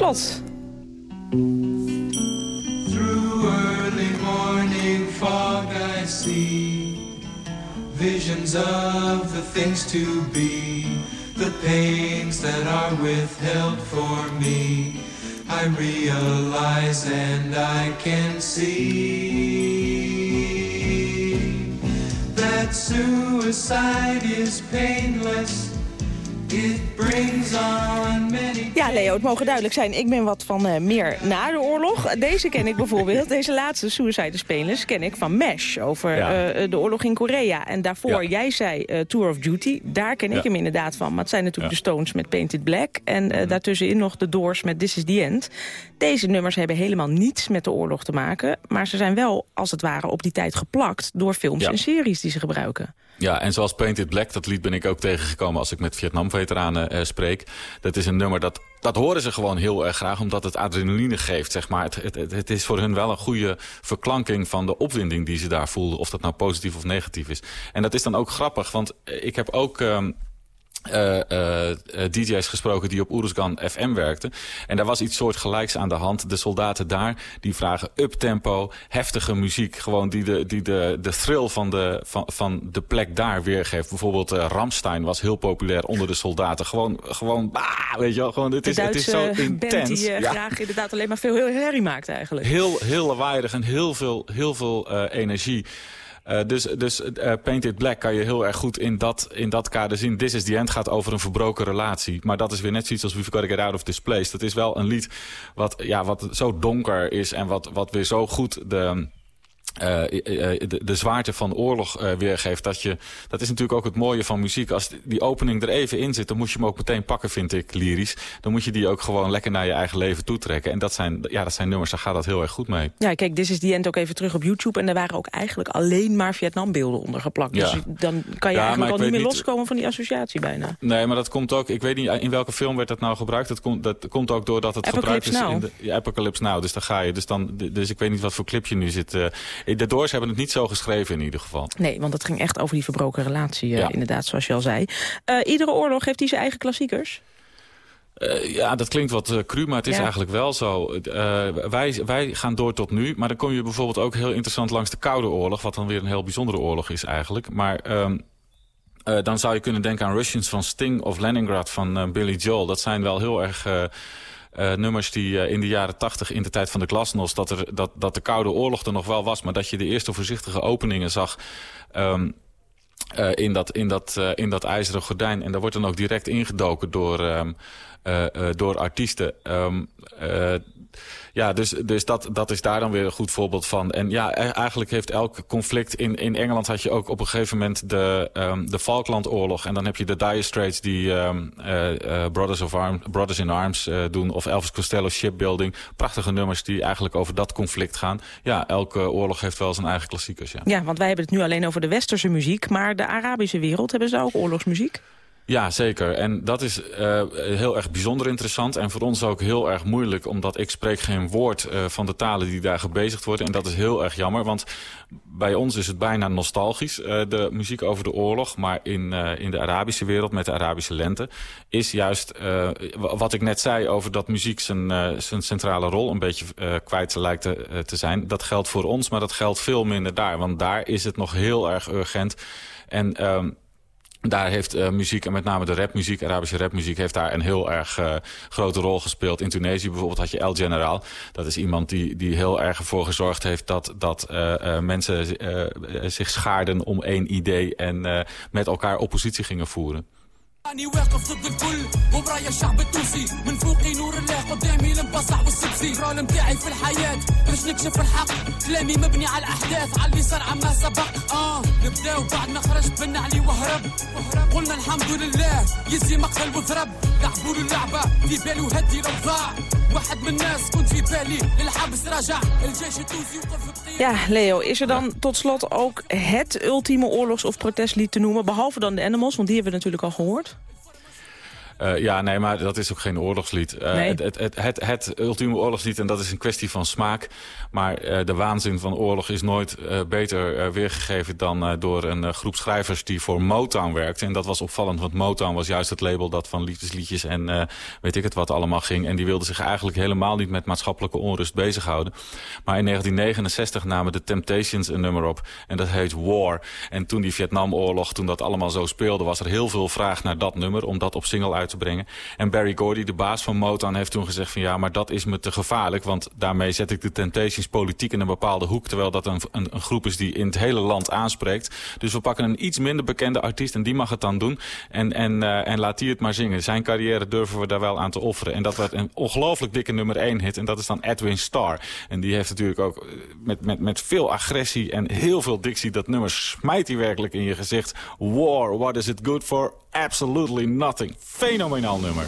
slot. Het mogen duidelijk zijn. Ik ben wat van eh, meer na de oorlog. Deze ken ik bijvoorbeeld. [LAUGHS] Deze laatste Suicide Spelers ken ik van MASH. Over Ja. eh, de oorlog in Korea. En daarvoor, Ja. jij zei eh, Tour of Duty. Daar ken ik Ja. hem inderdaad van. Maar het zijn natuurlijk de Stones met Painted Black. En eh, daartussenin nog de Doors met This is the End. Deze nummers hebben helemaal niets met de oorlog te maken. Maar ze zijn wel, als het ware, op die tijd geplakt... door films Ja. en series die ze gebruiken. Ja, en zoals Painted Black, dat lied ben ik ook tegengekomen als ik met Vietnam-veteranen eh, spreek. Dat is een nummer dat, dat horen ze gewoon heel erg graag, omdat het adrenaline geeft, zeg maar. Het, het, het, is voor hun wel een goede verklanking van de opwinding die ze daar voelden, of dat nou positief of negatief is. En dat is dan ook grappig, want eh, ik heb ook... ehm, eh, eh, eh, DJ's gesproken die op Oeruzgan FM werkten. En daar was iets soortgelijks aan de hand. De soldaten daar die vragen uptempo, heftige muziek. Gewoon die de, die de, de thrill van de, van, van de plek daar weergeeft. Bijvoorbeeld Ramstein was heel populair onder de soldaten. Gewoon, gewoon bah, weet je wel. Gewoon, het, is, het is zo intens. die Ja. graag inderdaad alleen maar veel heel herrie maakt eigenlijk. Heel, heel lawaaiig en heel veel, heel veel eh, energie. Eh, dus dus eh, Painted Black kan je heel erg goed in dat, in dat kader zien. This is the End gaat over een verbroken relatie. Maar dat is weer net zoiets als We've Got to Get Out of This Place. Dat is wel een lied wat, ja, wat zo donker is en wat, wat weer zo goed de... eh, eh, eh, de, de zwaarte van oorlog weergeeft. Dat, je, dat is natuurlijk ook het mooie van muziek. Als die opening er even in zit, dan moet je hem ook meteen pakken, vind ik, lyrisch. Dan moet je die ook gewoon lekker naar je eigen leven toetrekken. En dat zijn, ja, dat zijn nummers, daar gaat dat heel erg goed mee. Ja, kijk, This is the End ook even terug op YouTube. En er waren ook eigenlijk alleen maar Vietnambeelden onder geplakt. Ja. Dus dan kan je Ja, eigenlijk al niet meer niet- loskomen van die associatie bijna. Nee, maar dat komt ook... Ik weet niet in welke film werd dat nou gebruikt. Dat komt, dat komt ook doordat het gebruikt is in de ja, Apocalypse Now. Dus daar ga je. Dus, dan, dus ik weet niet wat voor clip je nu zit. De Doors hebben het niet zo geschreven in ieder geval. Nee, want het ging echt over die verbroken relatie, eh, Ja. inderdaad, zoals je al zei. Eh, iedere oorlog heeft hij zijn eigen klassiekers. Eh, ja, dat klinkt wat eh, cru, maar het is Ja. eigenlijk wel zo. Eh, wij, wij gaan door tot nu, maar dan kom je bijvoorbeeld ook heel interessant langs de Koude Oorlog, wat dan weer een heel bijzondere oorlog is eigenlijk. Maar ehm, eh, dan zou je kunnen denken aan Russians van Sting of Leningrad van eh, Billy Joel. Dat zijn wel heel erg... eh, nummers die eh, in de jaren tachtig, in de tijd van de glasnost... Dat, er, dat, dat de Koude Oorlog er nog wel was... maar dat je de eerste voorzichtige openingen zag... ehm, eh, in, dat, in, dat, in dat ijzeren gordijn. En daar wordt dan ook direct ingedoken door, ehm, eh, eh, door artiesten. Ehm, eh, ja, dus, dus dat, dat is daar dan weer een goed voorbeeld van. En ja, e- eigenlijk heeft elk conflict... In, in Engeland had je ook op een gegeven moment de, ehm, de Falklandoorlog. En dan heb je de Dire Straits die ehm, eh, eh, Brothers, of Arm, Brothers in Arms eh, doen. Of Elvis Costello Shipbuilding. Prachtige nummers die eigenlijk over dat conflict gaan. Ja, elke oorlog heeft wel zijn eigen klassiekers, ja. Ja, want wij hebben het nu alleen over de westerse muziek. Maar de Arabische wereld, hebben ze ook oorlogsmuziek? Ja, zeker. En dat is eh, heel erg bijzonder interessant. En voor ons ook heel erg moeilijk. Omdat ik spreek geen woord eh, van de talen die daar gebezigd worden. En dat is heel erg jammer. Want bij ons is het bijna nostalgisch. eh, de muziek over de oorlog. Maar in, in de Arabische wereld met de Arabische lente. Is juist wa- wat ik net zei over dat muziek zijn, zijn centrale rol een beetje kwijt lijkt te, te zijn. Dat geldt voor ons. Maar dat geldt veel minder daar. Want daar is het nog heel erg urgent. En... ehm, daar heeft eh, muziek, en met name de rapmuziek, Arabische rapmuziek... heeft daar een heel erg eh, grote rol gespeeld. In Tunesië bijvoorbeeld had je El General. Dat is iemand die, die heel erg ervoor gezorgd heeft... dat, dat eh, mensen zich schaarden om één idee... en met elkaar oppositie gingen voeren. أني واقف ضد الكل وبرايا الشعب التونسي. من فوقي نور الله قدامي الانبصع والسبسي. الرول متاعي في الحياة باش نكشف الحق. كلامي مبني على الأحداث على اللي صار عما سبق. آه بدا وبعد ما خرج بنى عليه وهرب. قلنا الحمد لله يزي مقتل وضرب لعبوا اللعبة في بالو هدي الأوضاع. واحد من الناس كنت في بالي للحبس راجع. الجيش التونسي وقف Ja, Leo, is er dan tot slot ook het ultieme oorlogs- of protestlied te noemen? Behalve dan de Animals, want die hebben we natuurlijk al gehoord. Eh, ja, nee, maar dat is ook geen oorlogslied. Eh, Nee. het, het, het, het, het ultieme oorlogslied, en dat is een kwestie van smaak. Maar eh, de waanzin van oorlog is nooit beter weergegeven... dan door een groep schrijvers die voor Motown werkte. En dat was opvallend, want Motown was juist het label... dat van liefdesliedjes en weet ik het wat allemaal ging. En die wilde zich eigenlijk helemaal niet met maatschappelijke onrust bezighouden. Maar in 1969 namen de Temptations een nummer op. En dat heet War. En toen die Vietnamoorlog, toen dat allemaal zo speelde... was er heel veel vraag naar dat nummer, om dat op single uit te brengen. En Barry Gordy, de baas van Motown, heeft toen gezegd van... ja, maar dat is me te gevaarlijk, want daarmee zet ik de Temptations politiek in een bepaalde hoek... terwijl dat een, een, een groep is die in het hele land aanspreekt. Dus we pakken een iets minder bekende artiest en die mag het dan doen. En, en, eh, en laat die het maar zingen. Zijn carrière durven we daar wel aan te offeren. En dat werd een ongelooflijk dikke nummer 1 hit. En dat is dan Edwin Starr. En die heeft natuurlijk ook eh, met, met, met veel agressie en heel veel dictie... dat nummer smijt hij werkelijk in je gezicht. War, what is it good for? Absolutely nothing. Fenomenaal nummer.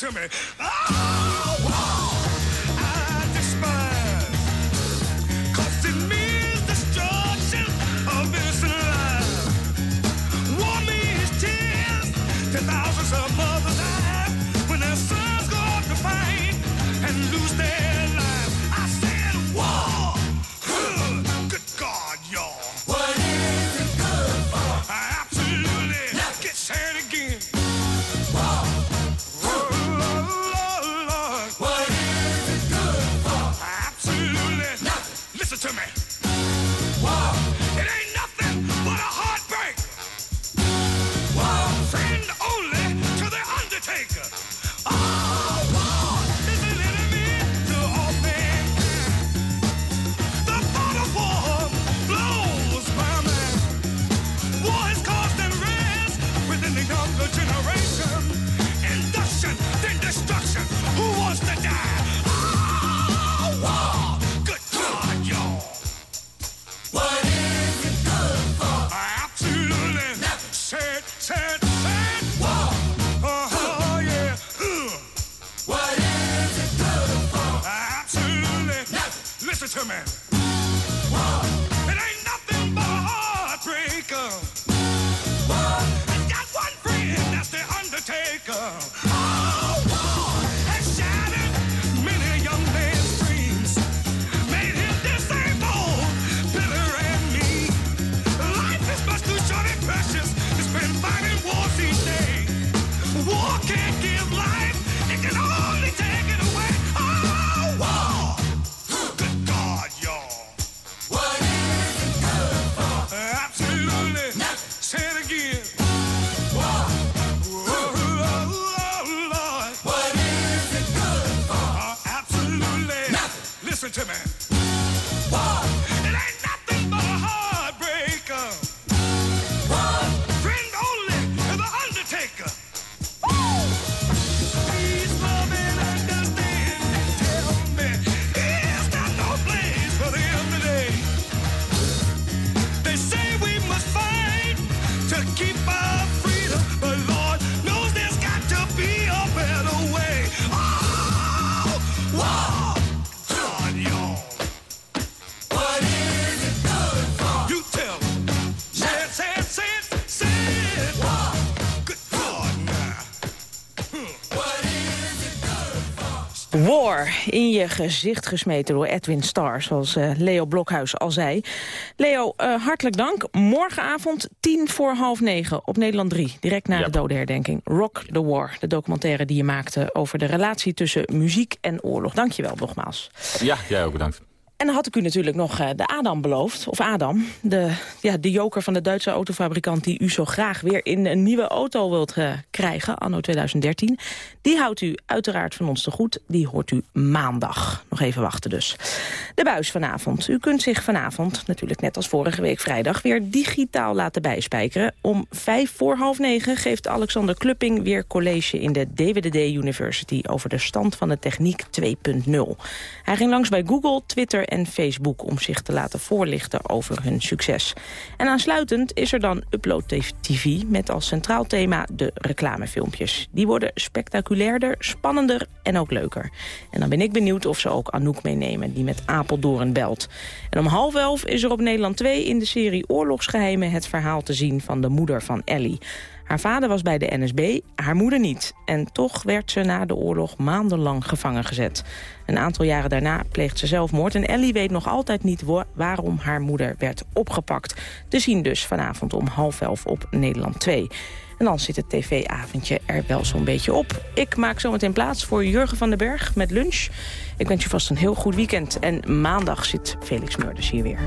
To me. Oh, to me. War in je gezicht gesmeten door Edwin Starr, zoals eh, Leo Blokhuis al zei. Leo, eh, hartelijk dank. Morgenavond tien voor half negen op Nederland 3, direct na de dodenherdenking. Rock the War, de documentaire die je maakte over de relatie tussen muziek en oorlog. Dank je wel nogmaals. Ja, jij ook bedankt. En dan had ik u natuurlijk nog eh, de Adam beloofd. Of Adam, de, ja, de joker van de Duitse autofabrikant... die u zo graag weer in een nieuwe auto wilt eh, krijgen, anno 2013. Die houdt u uiteraard van ons te goed. Die hoort u maandag. Nog even wachten dus. De buis vanavond. U kunt zich vanavond, natuurlijk net als vorige week vrijdag... weer digitaal laten bijspijkeren. Om vijf voor half negen geeft Alexander Klupping weer college... in de DWDD University over de stand van de techniek 2.0. Hij ging langs bij Google, Twitter en Facebook... om zich te laten voorlichten over hun succes. En aansluitend is er dan Upload TV... met als centraal thema de reclamefilmpjes. Die worden spectaculairder, spannender en ook leuker. En dan ben ik benieuwd of ze ook Anouk meenemen... die met Apeldoorn belt. En om half elf is er op Nederland 2 in de serie Oorlogsgeheimen... het verhaal te zien van de moeder van Ellie... Haar vader was bij de NSB, haar moeder niet. En toch werd ze na de oorlog maandenlang gevangen gezet. Een aantal jaren daarna pleegt ze zelfmoord... en Ellie weet nog altijd niet waarom haar moeder werd opgepakt. Te zien dus vanavond om half elf op Nederland 2. En dan zit het tv-avondje er wel zo'n beetje op. Ik maak zometeen plaats voor Jurgen van den Berg met lunch. Ik wens je vast een heel goed weekend. En maandag zit Felix Meurders hier weer.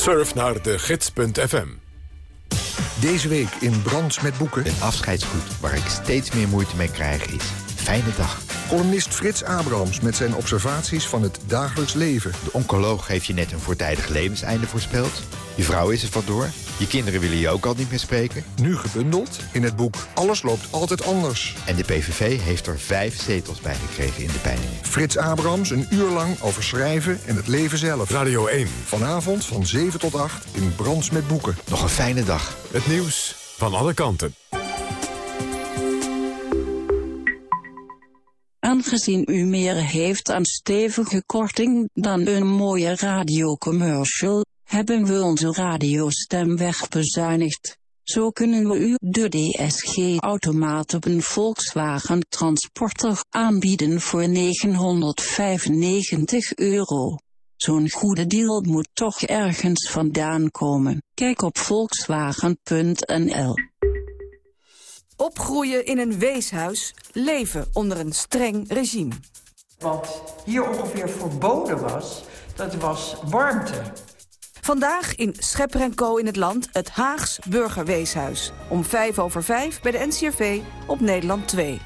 Surf naar de gids.fm. Deze week in Brands met Boeken. Een afscheidsgroet waar ik steeds meer moeite mee krijg is... Fijne dag. Columnist Frits Abrahams met zijn observaties van het dagelijks leven. De oncoloog heeft je net een voortijdig levenseinde voorspeld. Je vrouw is er vandoor. Je kinderen willen je ook al niet meer spreken. Nu gebundeld in het boek Alles loopt altijd anders. En de PVV heeft er vijf zetels bij gekregen in de peilingen. Frits Abrahams een uur lang over schrijven en het leven zelf. Radio 1. Vanavond van 7 tot 8 in Brands met Boeken. Nog een fijne dag. Het nieuws van alle kanten. Aangezien u meer heeft aan stevige korting dan een mooie radiocommercial, hebben we onze radiostem wegbezuinigd. Zo kunnen we u de DSG-automaat op een Volkswagen Transporter aanbieden voor 995 euro. Zo'n goede deal moet toch ergens vandaan komen. Kijk op volkswagen.nl. Opgroeien in een weeshuis, leven onder een streng regime. Wat hier ongeveer verboden was, dat was warmte. Vandaag in Schepper en Co in het land het Haags Burgerweeshuis. Om vijf over vijf bij de NCRV op Nederland 2.